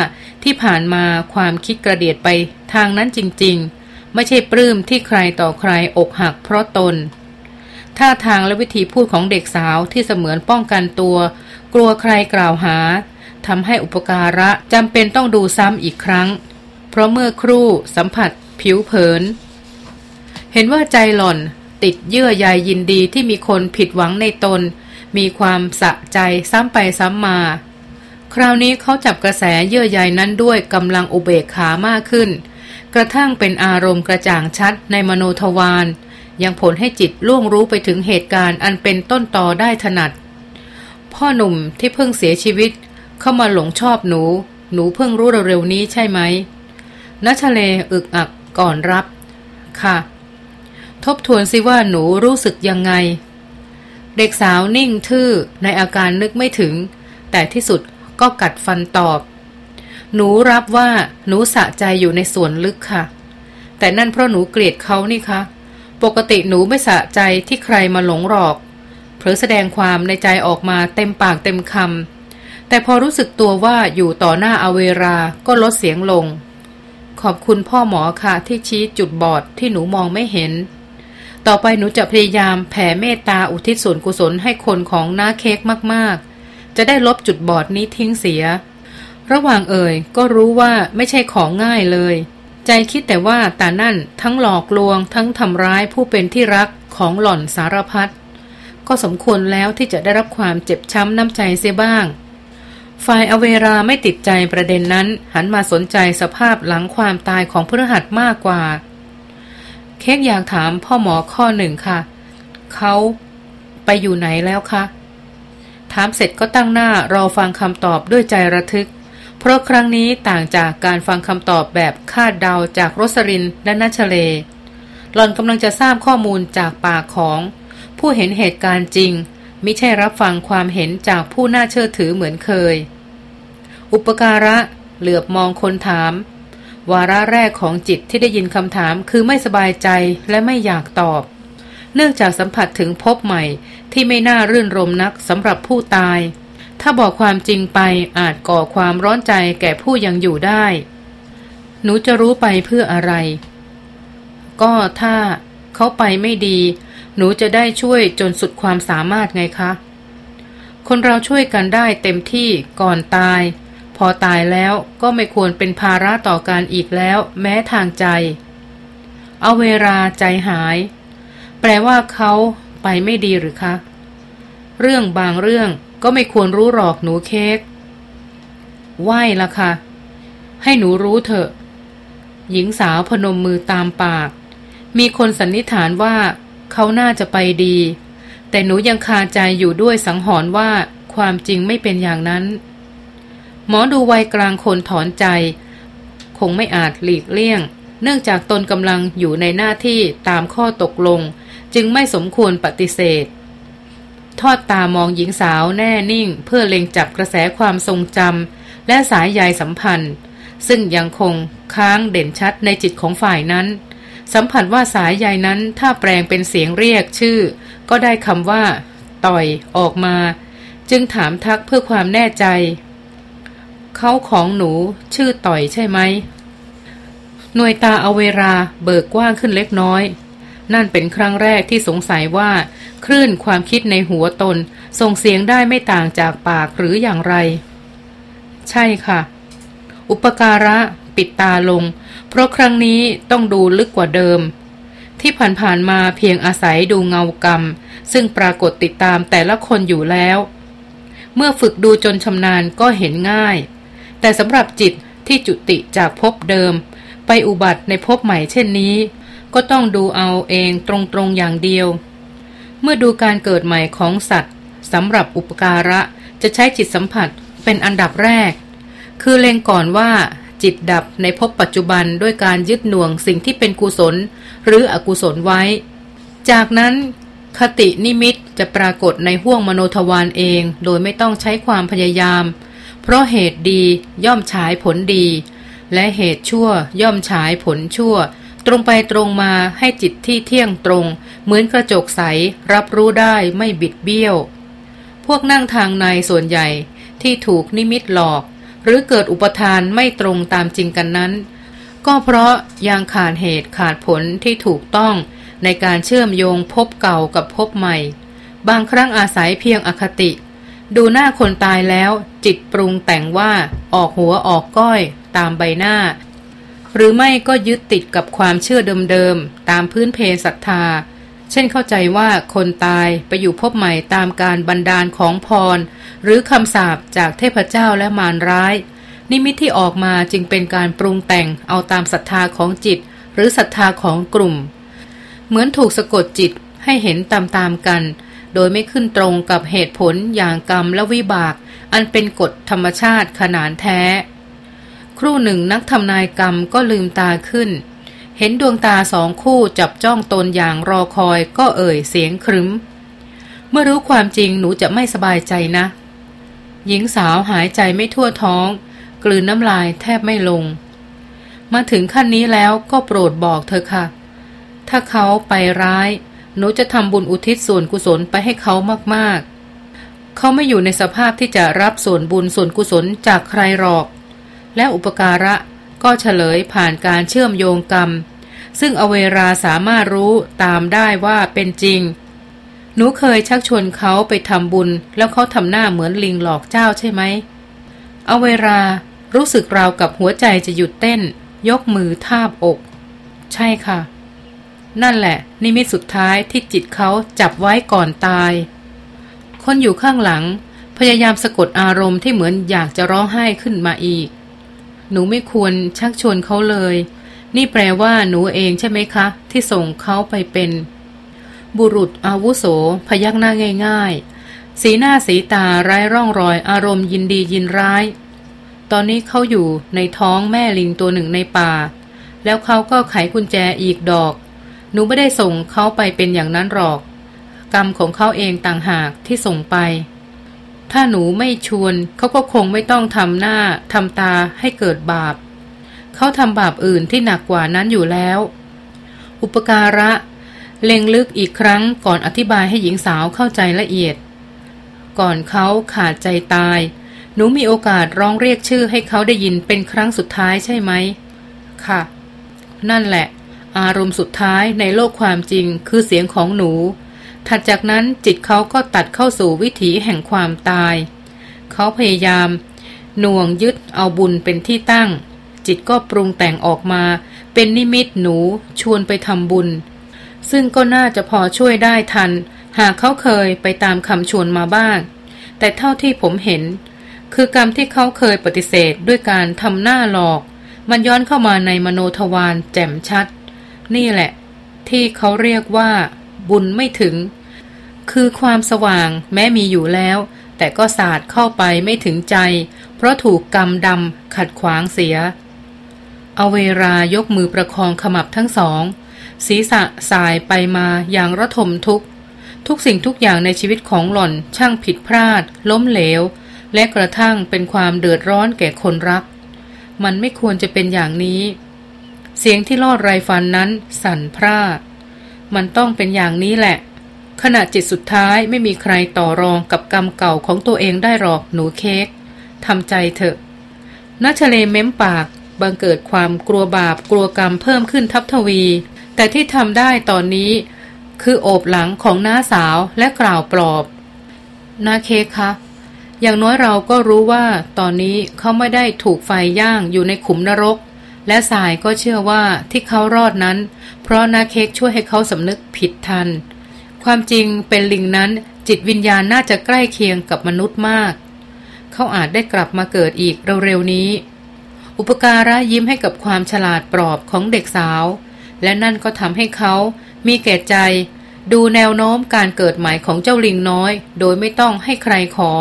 ที่ผ่านมาความคิดกระเดียดไปทางนั้นจริงๆ ไม่ใช่ปลื้มที่ใครต่อใครอกหักเพราะตน ท่าทางและวิธีพูดของเด็กสาวที่เสมือนป้องกันตัว กลัวใครกล่าวหาทำให้อุปการะจำเป็นต้องดูซ้ำอีกครั้ง เพราะเมื่อครู่สัมผัส ผิวเผิน เห็นว่าใจหล่อนติดเยื่อใยยินดีที่มีคนผิดหวังในตน มีความสะใจซ้ำไปซ้ำมา คราวนี้เขาจับกระแสเยื่อใยนั้นด้วยกำลังอุเบกขามากขึ้น กระทั่งเป็นอารมณ์กระจ่างชัดในมโนทวารยังผลให้จิตล่วงรู้ไปถึงเหตุการณ์อันเป็นต้นต่อได้ถนัด พ่อหนุ่มที่เพิ่งเสียชีวิต เข้ามาหลงชอบหนู หนูเพิ่งรู้เร็วๆนี้ใช่ไหมนัชเลอึกอักก่อนรับ ค่ะ ทบทวนสิว่าหนูรู้สึกยังไง เด็กสาวนิ่งทื่อในอาการนึกไม่ถึง แต่ที่สุดก็กัดฟันตอบ หนูรับว่าหนูสะใจอยู่ในส่วนลึกค่ะ แต่นั่นเพราะหนูเกลียดเขานี่คะปกติหนูไม่สะใจที่ใครมาหลงหลอกเผลอแสดงความในใจออกมาเต็มปากเต็มคำแต่พอรู้สึกตัวว่าอยู่ต่อหน้าอเวราก็ลดเสียงลง ขอบคุณพ่อหมอค่ะที่ชี้จุดบอดที่หนูมองไม่เห็น ต่อไปหนูจะพยายามแผ่เมตตาอุทิศส่วนกุศลให้คนของน้าเค้กมากๆ จะได้ลบจุดบอดนี้ทิ้งเสีย ระหว่างเอ่ยก็รู้ว่าไม่ใช่ของง่ายเลย ใจคิดแต่ว่าตานั่นทั้งหลอกลวงทั้งทำร้ายผู้เป็นที่รักของหล่อนสารพัดก็สมควรแล้วที่จะได้รับความเจ็บช้ำน้ำใจเสียบ้าง ฝ่ายอเวราไม่ติดใจประเด็นนั้น หันมาสนใจสภาพหลังความตายของพฤหัสมากกว่า เค้กอยากถามพ่อหมอข้อหนึ่งค่ะ เขาไปอยู่ไหนแล้วคะ ถามเสร็จก็ตั้งหน้ารอฟังคำตอบด้วยใจระทึก เพราะครั้งนี้ต่างจากการฟังคำตอบแบบคาดเดาจากโรสรินและนัชเล หล่อนกำลังจะทราบข้อมูลจากปากของ ผู้เห็นเหตุการณ์จริง มิใช่รับฟังความเห็นจากผู้น่าเชื่อถือเหมือนเคย อุปการะเหลือบมองคนถาม วาระแรกของจิตที่ได้ยินคำถามคือไม่สบายใจและไม่อยากตอบ เนื่องจากสัมผัสถึงพบใหม่ที่ไม่น่ารื่นรมนักสำหรับผู้ตาย ถ้าบอกความจริงไปอาจก่อความร้อนใจแก่ผู้ยังอยู่ได้ หนูจะรู้ไปเพื่ออะไร ก็ถ้าเขาไปไม่ดี หนูจะได้ช่วยจนสุดความสามารถไงคะ คนเราช่วยกันได้เต็มที่ก่อนตาย พอตายแล้วก็ไม่ควรเป็นภาระต่อการอีกแล้วแม้ทางใจ เอาเวลาใจหาย แปลว่าเขาไปไม่ดีหรือคะ เรื่องบางเรื่องก็ไม่ควรรู้หรอกหนูเค้กไหวละค่ะ ให้หนูรู้เถอะ หญิงสาวพนมมือตามปาก มีคนสันนิษฐานว่าเขาน่าจะไปดี แต่หนูยังคาใจอยู่ด้วยสังหรณ์ว่าความจริงไม่เป็นอย่างนั้น หมอดูวัยกลางคนถอนใจ คงไม่อาจหลีกเลี่ยง เนื่องจากตนกำลังอยู่ในหน้าที่ตามข้อตกลง จึงไม่สมควรปฏิเสธ ทอดตามองหญิงสาวแน่นิ่งเพื่อเล็งจับกระแสความทรงจำและสายใยสัมพันธ์ ซึ่งยังคงค้างเด่นชัดในจิตของฝ่ายนั้น สัมผัสว่าสายใยนั้นถ้าแปลงเป็นเสียงเรียกชื่อ ก็ได้คำว่า ต่อยออกมา จึงถามทักเพื่อความแน่ใจ เขาของหนูชื่อต่อยใช่ไหมหน่วยตาเอาเวลาเบิกกว้างขึ้นเล็กน้อย นั่นเป็นครั้งแรกที่สงสัยว่า คลื่นความคิดในหัวตนส่งเสียงได้ไม่ต่างจากปากหรืออย่างไร ใช่ค่ะ อุปการะปิดตาลง เพราะครั้งนี้ต้องดูลึกกว่าเดิม ที่ผ่านๆมาเพียงอาศัยดูเงากรรม ซึ่งปรากฏติดตามแต่ละคนอยู่แล้ว เมื่อฝึกดูจนชำนาญก็เห็นง่าย แต่สำหรับจิตที่จุติจากภพเดิม ไปอุบัติในภพใหม่เช่นนี้ ก็ต้องดูเอาเองตรงๆอย่างเดียว เมื่อดูการเกิดใหม่ของสัตว์สำหรับอุปการะจะใช้จิตสัมผัสเป็นอันดับแรก คือเล็งก่อนว่าจิตดับในภพปัจจุบันด้วยการยึดหน่วงสิ่งที่เป็นกุศล หรืออกุศลไว้ จากนั้นคตินิมิตจะปรากฏในห้วงมโนทวารเอง โดยไม่ต้องใช้ความพยายาม เพราะเหตุดีย่อมฉายผลดี และเหตุชั่วย่อมฉายผลชั่ว ตรงไปตรงมาให้จิตที่เที่ยงตรง เหมือนกระจกใสรับรู้ได้ไม่บิดเบี้ยว พวกนั่งทางในส่วนใหญ่ที่ถูกนิมิตหลอก หรือเกิดอุปทานไม่ตรงตามจริงกันนั้น ก็เพราะยังขาดเหตุขาดผลที่ถูกต้องในการเชื่อมโยงพบเก่ากับพบใหม่ บางครั้งอาศัยเพียงอคติ ดูหน้าคนตายแล้ว จิตปรุงแต่งว่าออกหัวออกก้อย ตามใบหน้า หรือไม่ก็ยึดติดกับความเชื่อเดิมๆ ตามพื้นเพศศรัทธา เช่นเข้าใจว่าคนตายไปอยู่พบใหม่ตามการบันดาลของพร หรือคำสาปจากเทพเจ้าและมารร้าย นิมิตที่ออกมาจึงเป็นการปรุงแต่งเอาตามศรัทธาของจิต หรือศรัทธาของกลุ่ม เหมือนถูกสะกดจิตให้เห็นตามๆกัน โดยไม่ขึ้นตรงกับเหตุผลอย่างกรรมและวิบาก อันเป็นกฎธรรมชาติขนานแท้ ครู่หนึ่งนักทำนายกรรมก็ลืมตาขึ้น เห็นดวงตาสองคู่จับจ้องตนอย่างรอคอยก็เอ่ยเสียงครึ้ม เมื่อรู้ความจริงหนูจะไม่สบายใจนะ หญิงสาวหายใจไม่ทั่วท้อง กลืนน้ำลายแทบไม่ลง มาถึงขั้นนี้แล้วก็โปรดบอกเธอค่ะ ถ้าเขาไปร้าย หนูจะทำบุญอุทิศส่วนกุศลไปให้เขามากๆ เขาไม่อยู่ในสภาพที่จะรับส่วนบุญส่วนกุศลจากใครหรอก และอุปการะก็เฉลยผ่านการเชื่อมโยงกรรม ซึ่งอเวราสามารถรู้ตามได้ว่าเป็นจริง หนูเคยชักชวนเขาไปทำบุญ แล้วเขาทำหน้าเหมือนลิงหลอกเจ้าใช่ไหม อเวรารู้สึกราวกับหัวใจจะหยุดเต้น ยกมือทาบอก ใช่ค่ะ นั่นแหละ นิมิตสุดท้ายที่จิตเขาจับไว้ก่อนตาย คนอยู่ข้างหลัง พยายามสะกดอารมณ์ที่เหมือนอยากจะร้องไห้ขึ้นมาอีก หนูไม่ควรชักชวนเขาเลย นี่แปลว่าหนูเองใช่ไหมคะ ที่ส่งเขาไปเป็น บุรุษอาวุโส พยักหน้าง่าย ๆ สีหน้าสีตาไร้ร่องรอยอารมณ์ยินดียินร้าย ตอนนี้เขาอยู่ในท้องแม่ลิงตัวหนึ่งในป่า แล้วเขาก็ไขกุญแจอีกดอก หนูไม่ได้ส่งเขาไปเป็นอย่างนั้นหรอก กรรมของเขาเองต่างหากที่ส่งไป ถ้าหนูไม่ชวน เขาก็คงไม่ต้องทำหน้าทำตาให้เกิดบาป เขาทำบาปอื่นที่หนักกว่านั้นอยู่แล้ว อุปการะ เล็งลึกอีกครั้งก่อนอธิบายให้หญิงสาวเข้าใจละเอียด ก่อนเขาขาดใจตาย หนูมีโอกาสร้องเรียกชื่อให้เขาได้ยินเป็นครั้งสุดท้ายใช่ไหมค่ะ นั่นแหละ อารมณ์สุดท้ายในโลกความจริงคือเสียงของหนู ถัดจากนั้นจิตเขาก็ตัดเข้าสู่วิถีแห่งความตาย เขาพยายาม หน่วงยึดเอาบุญเป็นที่ตั้ง จิตก็ปรุงแต่งออกมา เป็นนิมิตหนูชวนไปทำบุญ ซึ่งก็น่าจะพอช่วยได้ทัน หากเขาเคยไปตามคำชวนมาบ้าง แต่เท่าที่ผมเห็น คือกรรมที่เขาเคยปฏิเสธด้วยการทำหน้าหลอก มันย้อนเข้ามาในมโนทวารแจ่มชัด นี่แหละ ที่เขาเรียกว่า บุญไม่ถึง คือความสว่างแม้มีอยู่แล้ว แต่ก็สาดเข้าไปไม่ถึงใจ เพราะถูกกรรมดำขัดขวางเสียเอาเวรายกมือประคองขมับทั้งสอง ศีรษะสายไปมาอย่างระทมทุกทุกสิ่งทุกอย่างในชีวิตของหล่อนช่างผิดพลาด ล้มเหลว และกระทั่งเป็นความเดือดร้อนแก่คนรัก มันไม่ควรจะเป็นอย่างนี้ เสียงที่ลอดไรฟันนั้นสั่นพร่า มันต้องเป็นอย่างนี้แหละ ขณะจิตสุดท้ายไม่มีใครต่อรองกับกรรมเก่าของตัวเองได้หรอกหนูเค้กทำใจเถอะนัชเลเม้มปาก บังเกิดความกลัวบาปกลัวกรรมเพิ่มขึ้นทับทวี แต่ที่ทำได้ตอนนี้ คือโอบหลังของน้าสาวและกล่าวปลอบนาเค้กคะอย่างน้อยเราก็รู้ว่าตอนนี้เขาไม่ได้ถูกไฟย่างอยู่ในขุมนรก และสายก็เชื่อว่าที่เขารอดนั้น เพราะนาเค้กช่วยให้เขาสำนึกผิดทัน ความจริงเป็นลิงนั้นจิตวิญญาณน่าจะใกล้เคียงกับมนุษย์มาก เขาอาจได้กลับมาเกิดอีกเร็วๆนี้ อุปการะยิ้มให้กับความฉลาดปลอบของเด็กสาว และนั่นก็ทำให้เขามีแก่ใจ ดูแนวโน้มการเกิดใหม่ของเจ้าลิงน้อย โดยไม่ต้องให้ใครขอ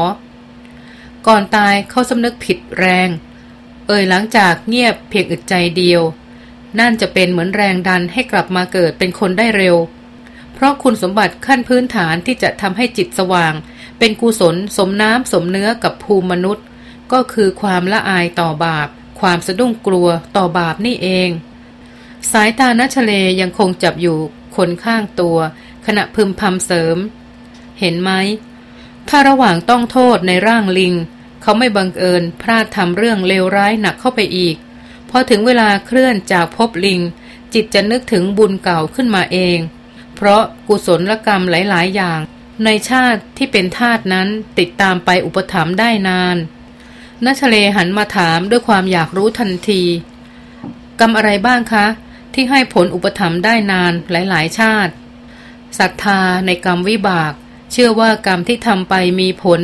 ก่อนตายเขาสำนึกผิดแรง เอ่ยหลังจากเงียบเพียงอึดใจเดียว นั่นจะเป็นเหมือนแรงดันให้กลับมาเกิดเป็นคนได้เร็ว เพราะคุณสมบัติขั้นพื้นฐานที่จะทำให้จิตสว่าง เป็นกุศลสมน้ำสมเนื้อกับภูมิมนุษย์ ก็คือความละอายต่อบาป ความสะดุ้งกลัวต่อบาปนี่เอง สายตานัชเลยังคงจับอยู่คนข้างตัว ขณะพึมพำเสริม เห็นไหมถ้าระหว่างต้องโทษในร่างลิง เขาไม่บังเอิญพลาดทำเรื่องเลวร้ายหนักเข้าไปอีก พอถึงเวลาเคลื่อนจากภพลิง จิตจะนึกถึงบุญเก่าขึ้นมาเอง เพราะกุศลกรรมหลาย ๆ อย่าง ในชาติที่เป็นทาตนั้นติดตามไปอุปถัมภ์ได้นานนัชเลหันมาถามด้วยความอยากรู้ทันที กรรมอะไรบ้างคะ ที่ให้ผลอุปถัมภ์ได้นานหลาย ๆ ชาติศรัทธาในกรรมวิบาก เชื่อว่ากรรมที่ทำไปมีผล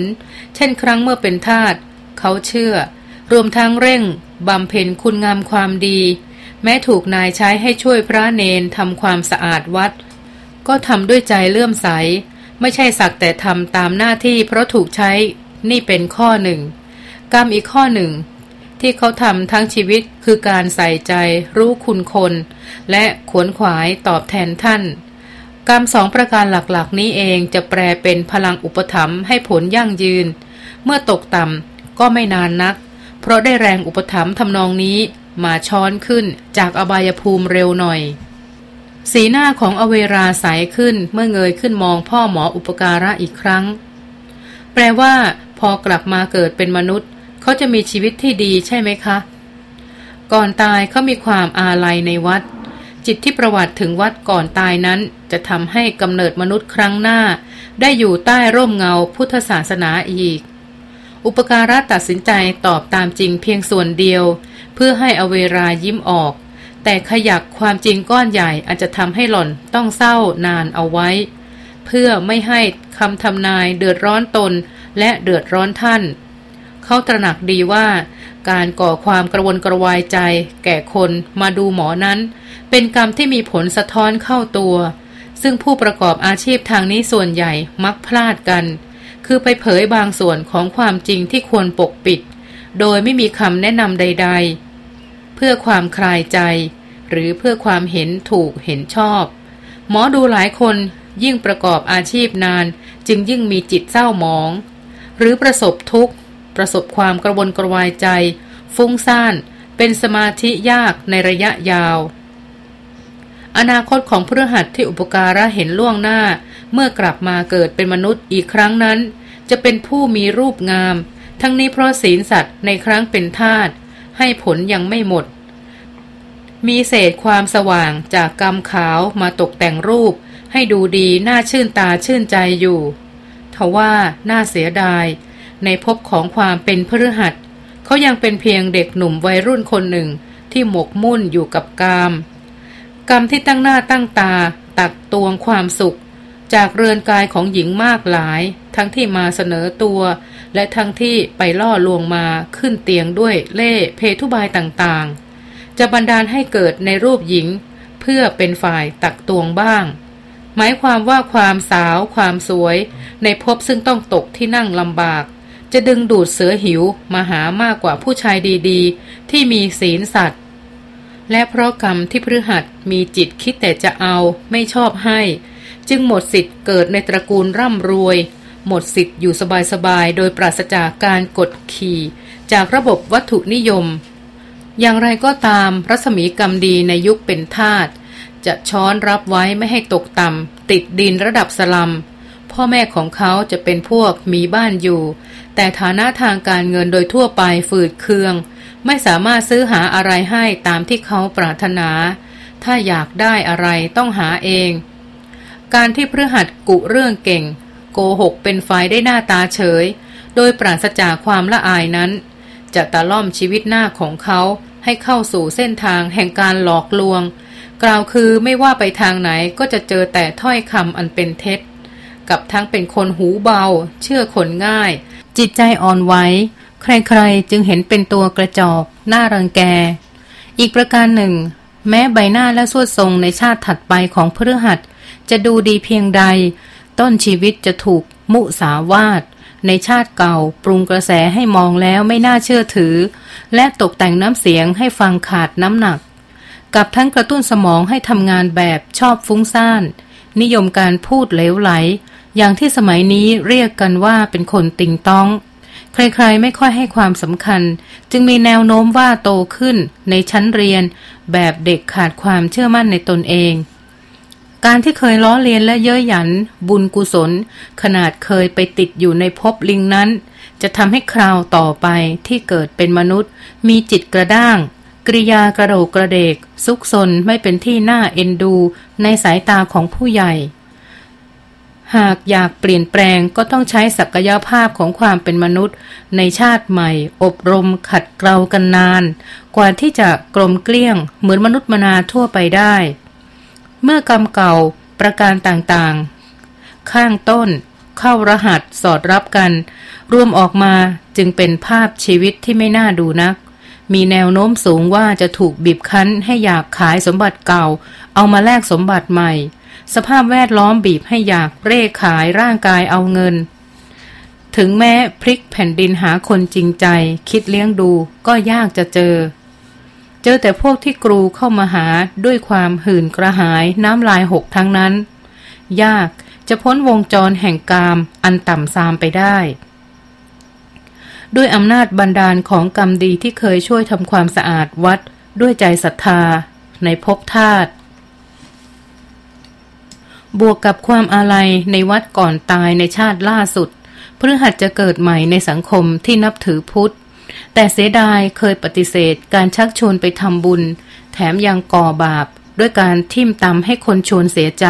เช่นครั้งเมื่อเป็นทาตเขาเชื่อ รวมทั้งเร่งบำเพ็ญคุณงามความดี แม้ถูกนายใช้ให้ช่วยพระเนนทำความสะอาดวัด ก็ทำด้วยใจเลื่อมใส ไม่ใช่สักแต่ทำตามหน้าที่เพราะถูกใช้ นี่เป็นข้อหนึ่ง กรรมอีกข้อหนึ่งที่เขาทำทั้งชีวิตคือการใส่ใจรู้คุณคน และขวนขวายตอบแทนท่าน กรรมสองประการหลักๆ นี้เองจะแปลเป็นพลังอุปถัมภ์ให้ผลยั่งยืน เมื่อตกต่ำก็ไม่นานนัก เพราะได้แรงอุปถัมภ์ทำนองนี้มาช้อนขึ้นจากอบายภูมิเร็วหน่อย สีหน้าของอเวราใสขึ้นเมื่อเงยขึ้นมองพ่อหมออุปการะอีกครั้ง แปลว่า พอกลับมาเกิดเป็นมนุษย์ เขาจะมีชีวิตที่ดีใช่ไหมคะ ก่อนตายเขามีความอาลัยในวัด จิตที่ประวัติถึงวัดก่อนตายนั้น จะทำให้กำเนิดมนุษย์ครั้งหน้า ได้อยู่ใต้ร่มเงาพุทธศาสนาอีก อุปการะตัดสินใจตอบตามจริงเพียงส่วนเดียว เพื่อให้อเวรายิ้มออก แต่ขยักความจริงก้อนใหญ่อาจจะทำให้หล่อนต้องเศร้านานเอาไว้ เพื่อไม่ให้คำทำนายเดือดร้อนตนและเดือดร้อนท่าน เขาตระหนักดีว่า การก่อความกระวนกระวายใจ แก่คนมาดูหมอนั้น เป็นกรรมที่มีผลสะท้อนเข้าตัว ซึ่งผู้ประกอบอาชีพทางนี้ส่วนใหญ่มักพลาดกัน คือไปเผยบางส่วนของความจริงที่ควรปกปิด โดยไม่มีคำแนะนำใด ๆ เพื่อความคลายใจ หรือเพื่อความเห็นถูกเห็นชอบ หมอดูหลายคนยิ่งประกอบอาชีพนานจึงยิ่งมีจิตเศร้าหมอง หรือประสบทุกข์ ประสบความกระวนกระวายใจ ฟุ้งซ่าน เป็นสมาธิยากในระยะยาว อนาคตของพฤหัสที่อุปการะเห็นล่วงหน้า เมื่อกลับมาเกิดเป็นมนุษย์อีกครั้งนั้น จะเป็นผู้มีรูปงาม ทั้งนี้เพราะศีลสัตว์ในครั้งเป็นทาตให้ผลยังไม่หมด มีเศษความสว่างจากกรรมขาวมาตกแต่งรูป ให้ดูดีน่าชื่นตาชื่นใจอยู่ทว่าน่าเสียดาย ในภพของความเป็นพฤหัสเขายังเป็นเพียงเด็กหนุ่มวัยรุ่นคนหนึ่งที่หมกมุ่นอยู่กับกาม กรรมที่ตั้งหน้าตั้งตา ตักตวงความสุข จากเรือนกายของหญิงมากหลาย ทั้งที่มาเสนอตัว และทั้งที่ไปล่อลวงมาขึ้นเตียงด้วยเล่เพทุบายต่างๆ จะบันดาลให้เกิดในรูปหญิง เพื่อเป็นฝ่ายตักตวงบ้าง หมายความว่าความสาว ความสวย ในภพซึ่งต้องตกที่นั่งลำบาก จะดึงดูดเสือหิวมาหามากกว่าผู้ชายดีๆ ที่มีศีลสัตว์ และเพราะกรรมที่พฤหัสมีจิตคิดแต่จะเอาไม่ชอบให้ จึงหมดสิทธิ์เกิดในตระกูลร่ำรวย หมดสิทธิ์อยู่สบายๆ โดยปราศจากการกดขี่ จากระบบวัตถุนิยม อย่างไรก็ตามรัศมีกรรมดีในยุคเป็นทาตจะช้อนรับไว้ไม่ให้ตกต่ำติดดินระดับสลัมพ่อแม่ของเขาจะเป็นพวกมีบ้านอยู่ แต่ฐานะทางการเงินโดยทั่วไปฝืดเคือง ไม่สามารถซื้อหาอะไรให้ตามที่เขาปรารถนา ถ้าอยากได้อะไรต้องหาเอง การที่พฤหัสกุเรื่องเก่ง โกหกเป็นไฟได้หน้าตาเฉย โดยปราศจากความละอายนั้น จะตะล่อมชีวิตหน้าของเขาให้เข้าสู่เส้นทางแห่งการหลอกลวง กล่าวคือไม่ว่าไปทางไหนก็จะเจอแต่ถ้อยคำอันเป็นเท็จ กับทั้งเป็นคนหูเบา เชื่อคนง่าย จิตใจอ่อนไหวใครๆจึงเห็นเป็นตัวกระจอกหน้ารังแก อีกประการหนึ่ง แม้ใบหน้าและสวดทรงในชาติถัดไปของพฤหัสจะดูดีเพียงใด ต้นชีวิตจะถูกมุสาวาทในชาติเก่าปรุงกระแสให้มองแล้วไม่น่าเชื่อถือ และตกแต่งน้ำเสียงให้ฟังขาดน้ำหนัก กับทั้งกระตุ้นสมองให้ทำงานแบบชอบฟุ้งซ่าน นิยมการพูดเลวไหล อย่างที่สมัยนี้เรียกกันว่าเป็นคนติงต้อง ใครๆไม่ค่อยให้ความสำคัญ จึงมีแนวโน้มว่าโตขึ้นในชั้นเรียน แบบเด็กขาดความเชื่อมั่นในตนเอง การที่เคยล้อเลียนและเย้ยหยัน บุญกุศล ขนาดเคยไปติดอยู่ในภพลิงนั้น จะทำให้คราวต่อไปที่เกิดเป็นมนุษย์ มีจิตกระด้างกริยากระโดกกระเดกซุกซนไม่เป็นที่น่าเอ็นดูในสายตาของผู้ใหญ่ หากอยากเปลี่ยนแปลงก็ต้องใช้ศักยภาพของความเป็นมนุษย์ ในชาติใหม่ อบรมขัดเกลากันนาน กว่าที่จะกลมเกลี้ยง เหมือนมนุษย์มนาทั่วไปได้ เมื่อกรรมเก่าประการต่างๆ ข้างต้น เข้ารหัสสอดรับกัน รวมออกมาจึงเป็นภาพชีวิตที่ไม่น่าดูนัก มีแนวโน้มสูงว่าจะถูกบีบคั้นให้อยากขายสมบัติเก่า เอามาแลกสมบัติใหม่ สภาพแวดล้อมบีบให้อยากเร่ขายร่างกายเอาเงิน ถึงแม้พลิกแผ่นดินหาคนจริงใจ คิดเลี้ยงดูก็ยากจะเจอ เจอแต่พวกที่กรูเข้ามาหาด้วยความหื่นกระหายน้ำลายหกทั้งนั้น ยากจะพ้นวงจรแห่งกามอันต่ำซามไปได้ ด้วยอำนาจบันดาลของกรรมดีที่เคยช่วยทำความสะอาดวัดด้วยใจศรัทธา ในภพธาตุ บวกกับความอาลัยในวัดก่อนตายในชาติล่าสุดเพื่อหัดจะเกิดใหม่ในสังคมที่นับถือพุทธ แต่เสียดายเคยปฏิเสธการชักชวนไปทำบุญ แถมยังก่อบาป ด้วยการทิ่มตำให้คนชวนเสียใจ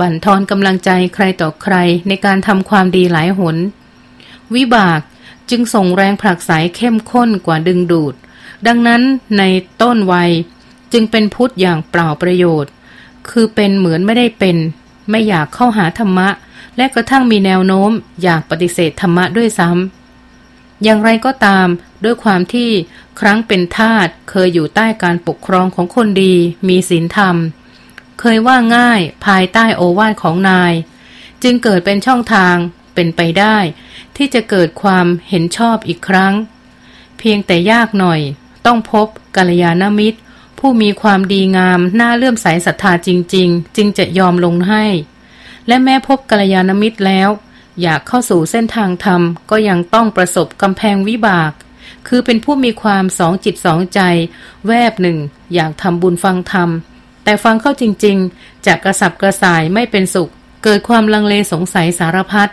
บั่นทอนกำลังใจใครต่อใครในการทำความดีหลายหน วิบากจึงส่งแรงผลักไสเข้มข้นกว่าดึงดูด ดังนั้นในต้นวัยจึงเป็นพุทธอย่างเปล่าประโยชน์ คือเป็นเหมือนไม่ได้เป็น ไม่อยากเข้าหาธรรมะ และกระทั่งมีแนวโน้ม อยากปฏิเสธธรรมะด้วยซ้ำอย่างไรก็ตามด้วยความที่ครั้งเป็นทาสเคยอยู่ใต้การปกครองของคนดี มีศีลธรรม เคยว่าง่ายภายใต้โอวาทของนาย จึงเกิดเป็นช่องทางเป็นไปได้ ที่จะเกิดความเห็นชอบอีกครั้ง เพียงแต่ยากหน่อย ต้องพบกัลยาณมิตร ผู้มีความดีงามน่าเลื่อมใสศรัทธาจริง ๆ จึงจะยอมลงให้ และแม้พบกัลยาณมิตรแล้ว อยากเข้าสู่เส้นทางธรรมก็ยังต้องประสบกำแพงวิบาก คือเป็นผู้มีความสองจิตสองใจ แวบหนึ่ง อยากทำบุญฟังธรรม แต่ฟังเข้าจริง ๆจากกระสับกระส่ายไม่เป็นสุข เกิดความลังเลสงสัยสารพัด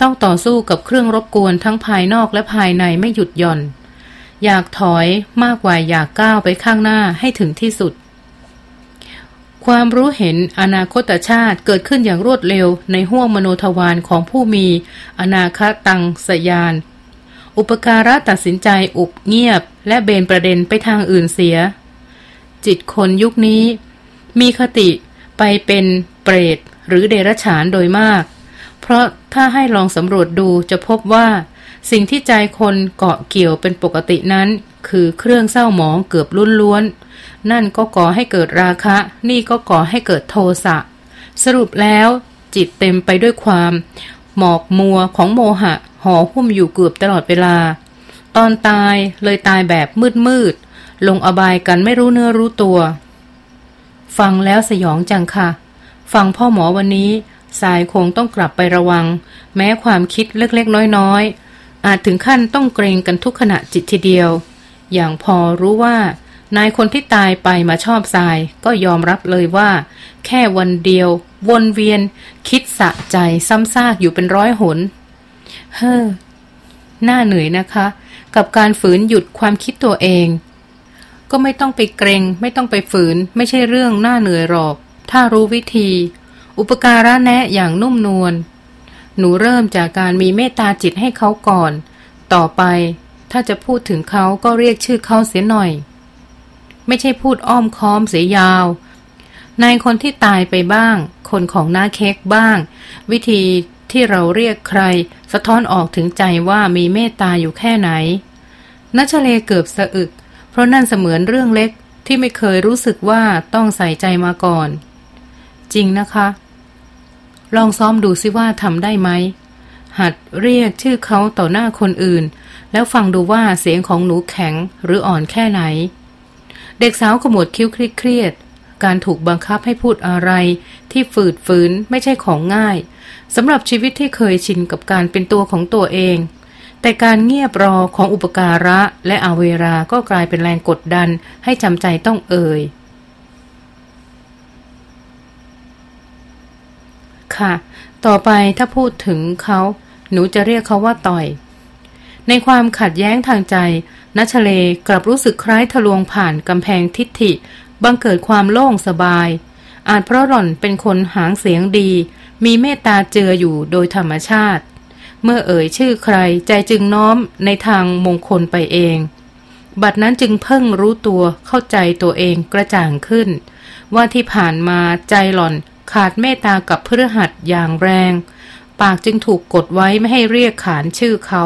ต้องต่อสู้กับเครื่องรบกวนทั้งภายนอกและภายในไม่หยุดหย่อน อยากถอยมากกว่าอยากก้าวไปข้างหน้าให้ถึงที่สุด ความรู้เห็นอนาคตชาติเกิดขึ้นอย่างรวดเร็วในห้วงมโนทวารของผู้มี อนาคตังสยาน อุปการะตัดสินใจอุบเงียบ และเบนประเด็นไปทางอื่นเสีย จิตคนยุคนี้ มีคติไปเป็นเปรตหรือเดรัจฉานโดยมาก เพราะถ้าให้ลองสำรวจดูจะพบว่า สิ่งที่ใจคนเกาะเกี่ยวเป็นปกตินั้น คือเครื่องเศร้าหมองเกือบล้นล้วนนั่นก็ก่อให้เกิดราคะ นี่ก็ก่อให้เกิดโทสะ สรุปแล้ว จิตเต็มไปด้วยความ หมอกมัวของโมหะห่อหุ้มอยู่เกือบตลอดเวลา ตอนตายเลยตายแบบมืดมืดลงอบายกันไม่รู้เนื้อรู้ตัว ฟังแล้วสยองจังค่ะ ฟังพ่อหมอวันนี้สายคงต้องกลับไประวัง แม้ความคิดเล็กๆน้อยๆ อาจถึงขั้นต้องเกรงกันทุกขณะจิตทีเดียว อย่างพอรู้ว่า นายคนที่ตายไปมาชอบทราย ก็ยอมรับเลยว่า แค่วันเดียว วนเวียน คิดสะใจซ้ำซากอยู่เป็นร้อยหน เฮ้อหน้าเหนื่อยนะคะ กับการฝืนหยุดความคิดตัวเอง ก็ไม่ต้องไปเกรง ไม่ต้องไปฝืน ไม่ใช่เรื่องหน้าเหนื่อยหรอก ถ้ารู้วิธี อุปการะแนะอย่างนุ่มนวล หนูเริ่มจากการมีเมตตาจิตให้เขาก่อน ต่อไปถ้าจะพูดถึงเขาก็เรียกชื่อเขาเสียหน่อย ไม่ใช่พูดอ้อมค้อมเสียยาว ในคนที่ตายไปบ้าง คนของหน้าเค้กบ้าง วิธีที่เราเรียกใคร สะท้อนออกถึงใจว่ามีเมตตาอยู่แค่ไหนนัชเลเกือบสะอึก เพราะนั่นเสมือนเรื่องเล็กที่ไม่เคยรู้สึกว่าต้องใส่ใจมาก่อน จริงนะคะ ลองซ้อมดูซิว่าทำได้ไหม หัดเรียกชื่อเขาต่อหน้าคนอื่น แล้วฟังดูว่าเสียงของหนูแข็งหรืออ่อนแค่ไหน เด็กสาวขมวดคิ้วเครียดการถูกบังคับให้พูดอะไรที่ฝืดฝืนไม่ใช่ของง่ายสำหรับชีวิตที่เคยชินกับการเป็นตัวของตัวเอง แต่การเงียบรอของอุปการะและอาเวราก็กลายเป็นแรงกดดันให้จำใจต้องเอ่ย ค่ะ ต่อไปถ้าพูดถึงเขาหนูจะเรียกเขาว่าต่อย ในความขัดแย้งทางใจนัชเลกลับรู้สึกคล้ายทะลวงผ่านกำแพงทิฏฐิ บังเกิดความโล่งสบาย อาจเพราะหล่อนเป็นคนหางเสียงดี มีเมตตาเจืออยู่โดยธรรมชาติ เมื่อเอ่ยชื่อใครใจจึงน้อมในทางมงคลไปเอง บัดนั้นจึงเพิ่งรู้ตัวเข้าใจตัวเองกระจ่างขึ้น ว่าที่ผ่านมาใจหล่อน ขาดเมตตากับพฤหัสอย่างแรง ปากจึงถูกกดไว้ไม่ให้เรียกขานชื่อเขา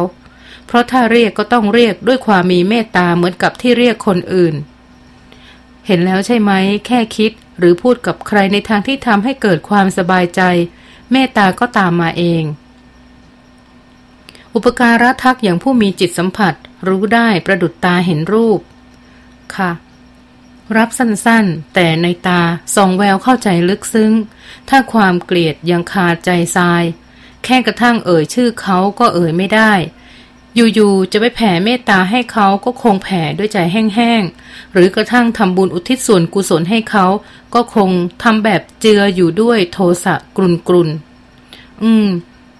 เพราะถ้าเรียกก็ต้องเรียกด้วยความมีเมตตาเหมือนกับที่เรียกคนอื่น เห็นแล้วใช่ไหม แค่คิดหรือพูดกับใครในทางที่ทำให้เกิดความสบายใจ เมตตาก็ตามมาเอง อุปการะทักอย่างผู้มีจิตสัมผัส รู้ได้ประดุดตาเห็นรูป ค่ะ รับสั้นๆ แต่ในตาส่องแววเข้าใจลึกซึ้ง ถ้าความเกลียดยังคาใจทราย แค่กระทั่งเอ่ยชื่อเขาก็เอ่ยไม่ได้ อยู่ๆ จะไปแผ่เมตตาให้เขาก็คงแผ่ด้วยใจแห้งๆ หรือกระทั่งทำบุญอุทิศส่วนกุศลให้เขา ก็คงทำแบบเจืออยู่ด้วยโทสะกรุนๆ อืม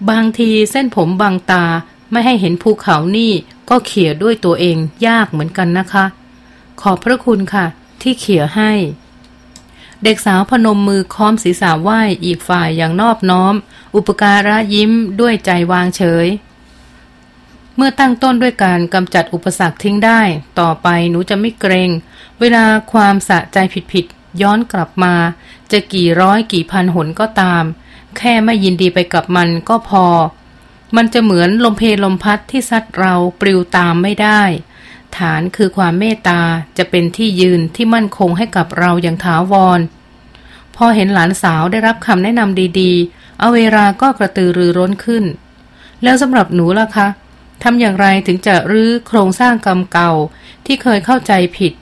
บางทีเส้นผมบางตาไม่ให้เห็นภูเขานี่ก็เขี่ยด้วยตัวเองยากเหมือนกันนะคะ ขอบพระคุณค่ะ ที่เขี่ยให้ เด็กสาวพนมมือค้อมศีรษะไหว้อีกฝ่ายอย่างนอบน้อม อุปการะยิ้มด้วยใจวางเฉย เมื่อตั้งต้นด้วยการกำจัดอุปสรรคทิ้งได้ ต่อไปหนูจะไม่เกรง เวลาความสะใจผิดๆย้อนกลับมา จะกี่ร้อยกี่พันหนก็ตาม แค่ไม่ยินดีไปกับมันก็พอ มันจะเหมือนลมเพลมพัดที่ซัดเราปลิวตามไม่ได้ ฐานคือความเมตตาจะเป็นที่ยืนที่มั่นคงให้กับเราอย่างถาวร พอเห็นหลานสาวได้รับคำแนะนำดีๆเอาเวลาก็กระตือรือร้นขึ้น แล้วสำหรับหนูล่ะคะทำอย่างไรถึงจะรื้อโครงสร้างกรรมเก่าที่เคยเข้าใจผิด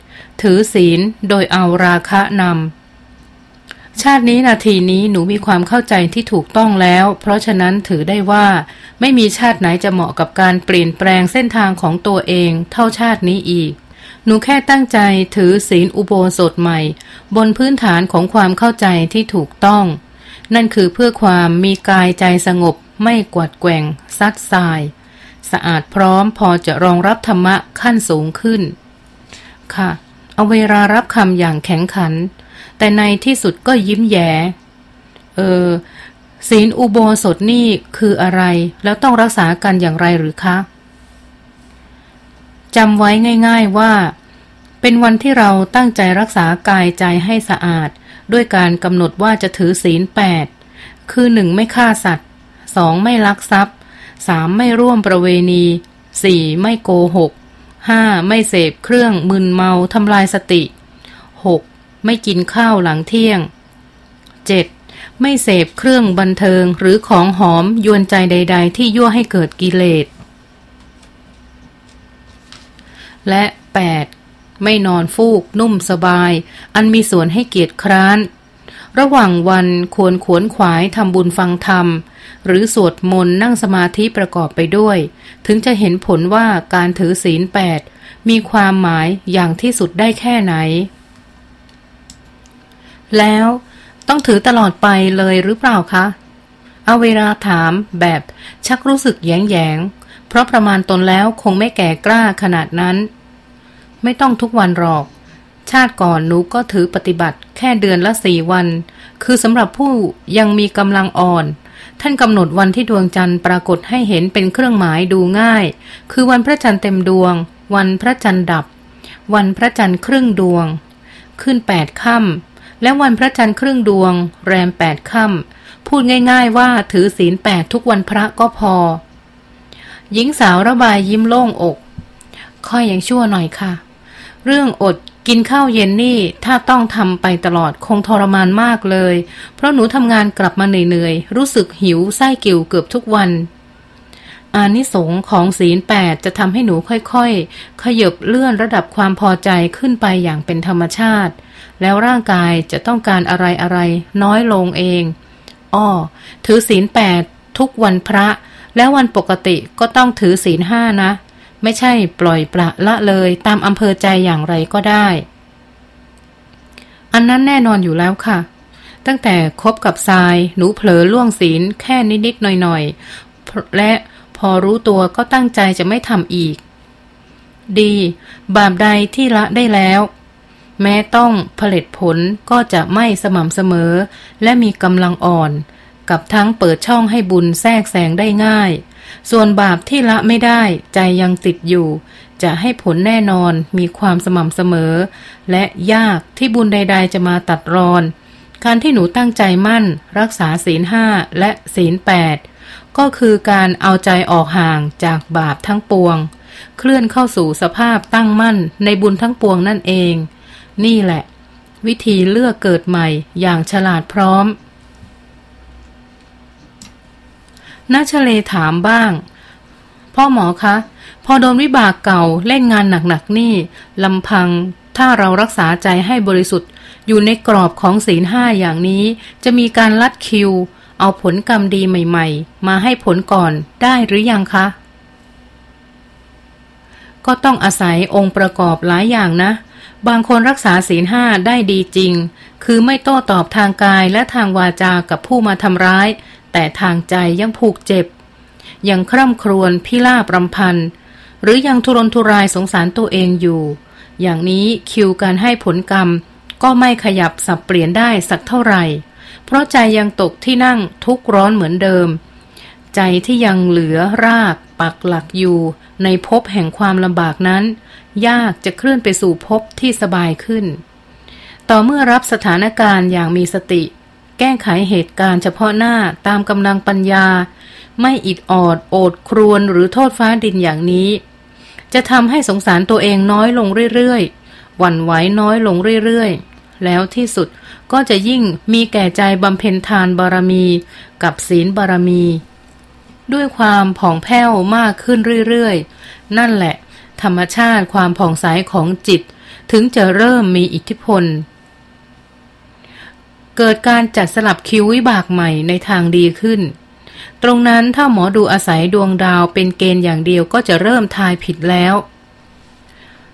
ถือศีลโดยเอาราคะนำ ชาตินี้นาทีนี้หนูมีความเข้าใจที่ถูกต้องแล้ว เพราะฉะนั้นถือได้ว่า ไม่มีชาติไหนจะเหมาะกับการเปลี่ยนแปลงเส้นทางของตัวเอง เท่าชาตินี้อีก หนูแค่ตั้งใจถือศีลอุโบสถใหม่ บนพื้นฐานของความเข้าใจที่ถูกต้อง นั่นคือเพื่อความมีกายใจสงบ ไม่กวัดแกว่ง ซัดสาย สะอาดพร้อมพอจะรองรับธรรมะขั้นสูงขึ้น ค่ะ เอาเวลารับคำอย่างแข็งขัน แต่ในที่สุดก็ยิ้มแย้เออ ศีลอุโบสถนี่คืออะไร แล้วต้องรักษากันอย่างไรหรือคะจำไว้ง่าย ๆว่า เป็นวันที่เราตั้งใจรักษากายใจให้สะอาด ด้วยการกำหนดว่าจะถือศีลแปดคือหนึ่งไม่ฆ่าสัตว์สองไม่ลักทรัพย์สามไม่ร่วมประเวณีสี่ไม่โกหกห้าไม่เสพเครื่องมึนเมาทำลายสติหก ไม่กินข้าวหลังเที่ยง 7. ไม่เสพเครื่องบันเทิงหรือของหอมยวนใจใด ๆ ที่ยั่วให้เกิดกิเลส และ 8. ไม่นอนฟูกนุ่มสบาย อันมีส่วนให้เกียรติคร้าน ระหว่างวันควรขวนขวายทำบุญฟังธรรม หรือสวดมนต์นั่งสมาธิประกอบไปด้วย ถึงจะเห็นผลว่าการถือศีลแปดมีความหมายอย่างที่สุดได้แค่ไหน แล้วต้องถือตลอดไปเลยหรือเปล่าคะเอาเวลาถามแบบชักรู้สึกแยงแยง เพราะประมาณตนแล้วคงไม่แก่กล้าขนาดนั้น ไม่ต้องทุกวันหรอก ชาติก่อนหนูก็ถือปฏิบัติแค่เดือนละสี่วัน คือสำหรับผู้ยังมีกำลังอ่อน ท่านกำหนดวันที่ดวงจันทร์ปรากฏให้เห็นเป็นเครื่องหมายดูง่าย คือวันพระจันทร์เต็มดวง วันพระจันทร์ดับ วันพระจันทร์ครึ่งดวง ขึ้นแปดค่ำ และวันพระจันทร์ครึ่งดวง แรมแปดค่ำพูดง่ายๆว่าถือศีลแปดทุกวันพระก็พอ หญิงสาวระบายยิ้มโล่งอก ค่อยยังชั่วหน่อยค่ะ เรื่องอดกินข้าวเย็นนี่ถ้าต้องทำไปตลอดคงทรมานมากเลย เพราะหนูทำงานกลับมาเหนื่อยๆ รู้สึกหิวไส้กิ่วเกือบทุกวัน อานิสงของศีลแปดจะทำให้หนูค่อยๆ ขยบเลื่อนระดับความพอใจขึ้นไปอย่างเป็นธรรมชาติ แล้วร่างกายจะต้องการอะไรอะไรน้อยลงเอง อ้อ ถือศีลแปดทุกวันพระ แล้ววันปกติก็ต้องถือศีลห้านะ ไม่ใช่ปล่อยปละละเลยตามอำเภอใจอย่างไรก็ได้ อันนั้นแน่นอนอยู่แล้วค่ะ ตั้งแต่คบกับทรายหนูเผลอล่วงศีลแค่นิดๆหน่อยๆ และพอรู้ตัวก็ตั้งใจจะไม่ทำอีก ดี บาปใดที่ละได้แล้ว แม้ต้องผลิตผลก็จะไม่สม่ำเสมอ และมีกำลังอ่อน กับทั้งเปิดช่องให้บุญแทรกแสงได้ง่าย ส่วนบาปที่ละไม่ได้ใจยังติดอยู่ จะให้ผลแน่นอนมีความสม่ำเสมอ และยากที่บุญใด ๆ จะมาตัดรอน การที่หนูตั้งใจมั่น รักษาศีลห้าและศีลแปดก็คือการเอาใจออกห่างจากบาปทั้งปวง เคลื่อนเข้าสู่สภาพตั้งมั่นในบุญทั้งปวงนั่นเอง นี่แหละ วิธีเลือกเกิดใหม่อย่างฉลาดพร้อมนาชเลถามบ้าง พ่อหมอคะ พอโดนวิบากเก่าเล่นงานหนักๆนี่ลำพังถ้าเรารักษาใจให้บริสุทธิ์ อยู่ในกรอบของศีลห้าอย่างนี้ จะมีการลัดคิว เอาผลกรรมดีใหม่ ๆ มาให้ผลก่อนได้หรือยังคะ ก็ต้องอาศัยองค์ประกอบหลายอย่างนะ บางคนรักษาศีลห้าได้ดีจริง คือไม่โต้ตอบทางกายและทางวาจากับผู้มาทำร้าย แต่ทางใจยังผูกเจ็บ ยังคร่ำครวญพิล่าบรำพัน หรือยังทุรนทุรายสงสารตัวเองอยู่ อย่างนี้คิวการให้ผลกรรม ก็ไม่ขยับสับเปลี่ยนได้สักเท่าไหร่ เพราะใจยังตกที่นั่งทุกร้อนเหมือนเดิม ใจที่ยังเหลือราก ปักหลักอยู่ในภพแห่งความลำบากนั้น ยากจะเคลื่อนไปสู่ภพที่สบายขึ้น ต่อเมื่อรับสถานการณ์อย่างมีสติ แก้ไขเหตุการณ์เฉพาะหน้าตามกำลังปัญญา ไม่อิดออด โอดครวนหรือโทษฟ้าดินอย่างนี้ จะทำให้สงสารตัวเองน้อยลงเรื่อยๆหวั่นไหวน้อยลงเรื่อยๆ แล้วที่สุดก็จะยิ่งมีแก่ใจบำเพ็ญทานบารมี กับศีลบารมี ด้วยความผ่องแผ้วมากขึ้นเรื่อยๆ นั่นแหละ ธรรมชาติความผ่องใสของจิต ถึงจะเริ่มมีอิทธิพล เกิดการจัดสลับคิววิบากใหม่ในทางดีขึ้น ตรงนั้นถ้าหมอดูอาศัยดวงดาวเป็นเกณฑ์อย่างเดียวก็จะเริ่มทายผิดแล้ว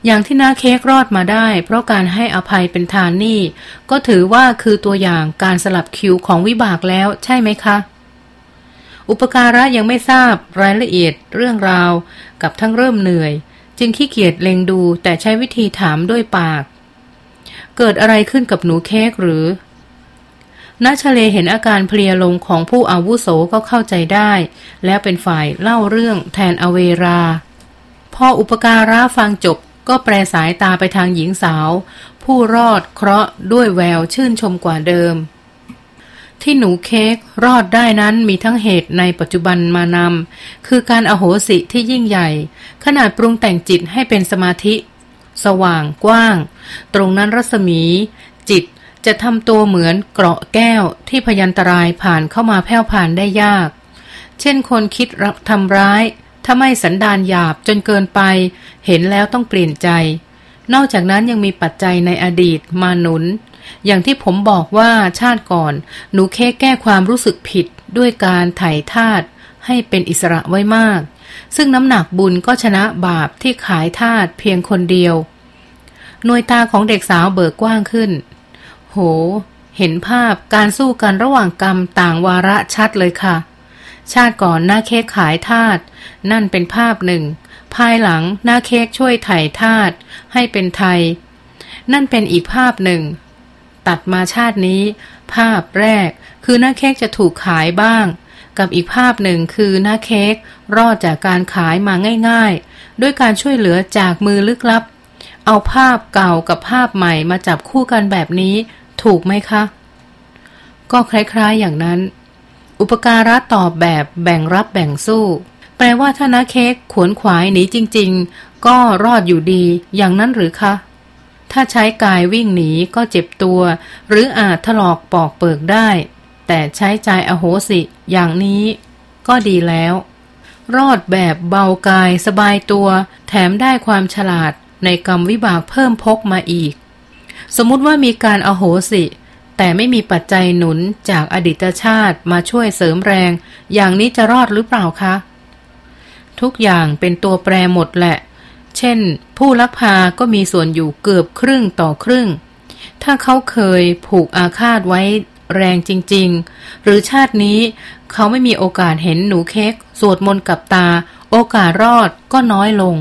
อย่างที่นาเค้กรอดมาได้ เพราะการให้อภัยเป็นทานนี่ ก็ถือว่าคือตัวอย่างการสลับคิวของวิบากแล้วใช่ไหมคะ อุปการะยังไม่ทราบรายละเอียดเรื่องราว กับทั้งเริ่มเหนื่อย จึงขี้เกียจเล็งดูแต่ใช้วิธีถามด้วยปาก เกิดอะไรขึ้นกับหนูเค้กหรือนัชเลเห็นอาการเพลียลงของผู้อาวุโสก็เข้าใจได้ แล้วเป็นฝ่ายเล่าเรื่องแทนอเวรา พออุปการะฟังจบก็แปรสายตาไปทางหญิงสาว ผู้รอดเคราะห์ด้วยแววชื่นชมกว่าเดิม ที่หนูเค้กรอดได้นั้นมีทั้งเหตุในปัจจุบันมานำคือการอโหสิที่ยิ่งใหญ่ ขนาดปรุงแต่งจิตให้เป็นสมาธิ สว่างกว้าง ตรงนั้นรัศมี จิตจะทำตัวเหมือนเกราะแก้วที่พยันตรายผ่านเข้ามาแผ่วผ่านได้ยาก เช่นคนคิดทำร้าย ถ้าไม่สันดานหยาบจนเกินไป เห็นแล้วต้องเปลี่ยนใจ นอกจากนั้นยังมีปัจจัยในอดีตมาหนุน อย่างที่ผมบอกว่าชาติก่อน หนูแค่แก้ความรู้สึกผิดด้วยการไถ่ทาตให้เป็นอิสระไว้มาก ซึ่งน้ำหนักบุญก็ชนะบาปที่ขายทาตเพียงคนเดียว หน่วยตาของเด็กสาวเบิกกว้างขึ้น โห เห็นภาพการสู้กันระหว่างกรรมต่างวาระชัดเลยค่ะ ชาติก่อนหน้าเค้กขายทาตนั่นเป็นภาพหนึ่ง ภายหลังหน้าเค้กช่วยไถ่ทาตให้เป็นไทย นั่นเป็นอีกภาพหนึ่ง ตัดมาชาตินี้ ภาพแรก คือหน้าเค้กจะถูกขายบ้าง กับอีกภาพหนึ่งคือหน้าเค้กรอดจากการขายมาง่ายๆ ด้วยการช่วยเหลือจากมือลึกลับ เอาภาพเก่ากับภาพใหม่มาจับคู่กันแบบนี้ ถูกไหมคะ ก็คล้ายๆอย่างนั้น อุปการะตอบแบบแบ่งรับแบ่งสู้ แปลว่าถ้านาเค้กขวนขวายหนีจริง ๆ ก็รอดอยู่ดีอย่างนั้นหรือคะ ถ้าใช้กายวิ่งหนีก็เจ็บตัว หรืออาจถลอกปอกเปิกได้ แต่ใช้ใจอโหสิ อย่างนี้ก็ดีแล้ว รอดแบบเบากายสบายตัว แถมได้ความฉลาดในกรรมวิบากเพิ่มพกมาอีก สมมุติว่ามีการอโหสิ แต่ไม่มีปัจจัยหนุนจากอดีตชาติมาช่วยเสริมแรง อย่างนี้จะรอดหรือเปล่าคะ ทุกอย่างเป็นตัวแปรหมดแหละ เช่น ผู้ลักพาก็มีส่วนอยู่เกือบครึ่งต่อครึ่ง ถ้าเขาเคยผูกอาฆาตไว้แรงจริง ๆ หรือชาตินี้เขาไม่มีโอกาสเห็นหนูเค้กสวดมนต์กับตา โอกาสรอดก็น้อยลง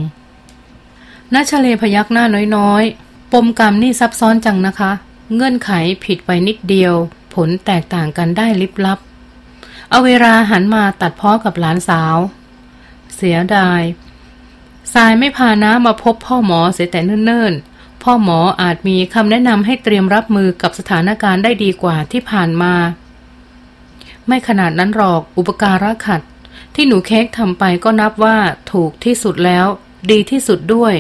นัชเลพยักหน้าน้อยๆ ปมกรรมนี่ซับซ้อนจังนะคะ เงื่อนไขผิดไปนิดเดียว ผลแตกต่างกันได้ลิบลับ เอาเวลาหันมาตัดพ้อกับหลานสาว เสียดาย สายไม่พาน้ามาพบพ่อหมอเสียแต่เนิ่นๆ พ่อหมออาจมีคำแนะนำให้เตรียมรับมือกับสถานการณ์ได้ดีกว่าที่ผ่านมา ไม่ขนาดนั้นหรอกอุปการะขัด ที่หนูเค้กทำไปก็นับว่าถูกที่สุดแล้ว ดีที่สุดด้วย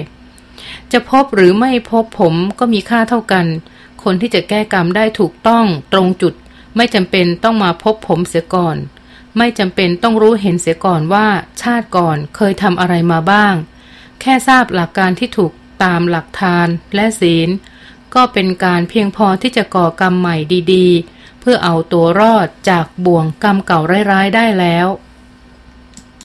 จะพบหรือไม่พบผมก็มีค่าเท่ากัน คนที่จะแก้กรรมได้ถูกต้องตรงจุด ไม่จำเป็นต้องมาพบผมเสียก่อน ไม่จำเป็นต้องรู้เห็นเสียก่อนว่า ชาติก่อนเคยทำอะไรมาบ้าง แค่ทราบหลักการที่ถูกตามหลักทานและศีล ก็เป็นการเพียงพอที่จะก่อกรรมใหม่ดีๆ เพื่อเอาตัวรอดจากบ่วงกรรมเก่าร้ายๆได้แล้ว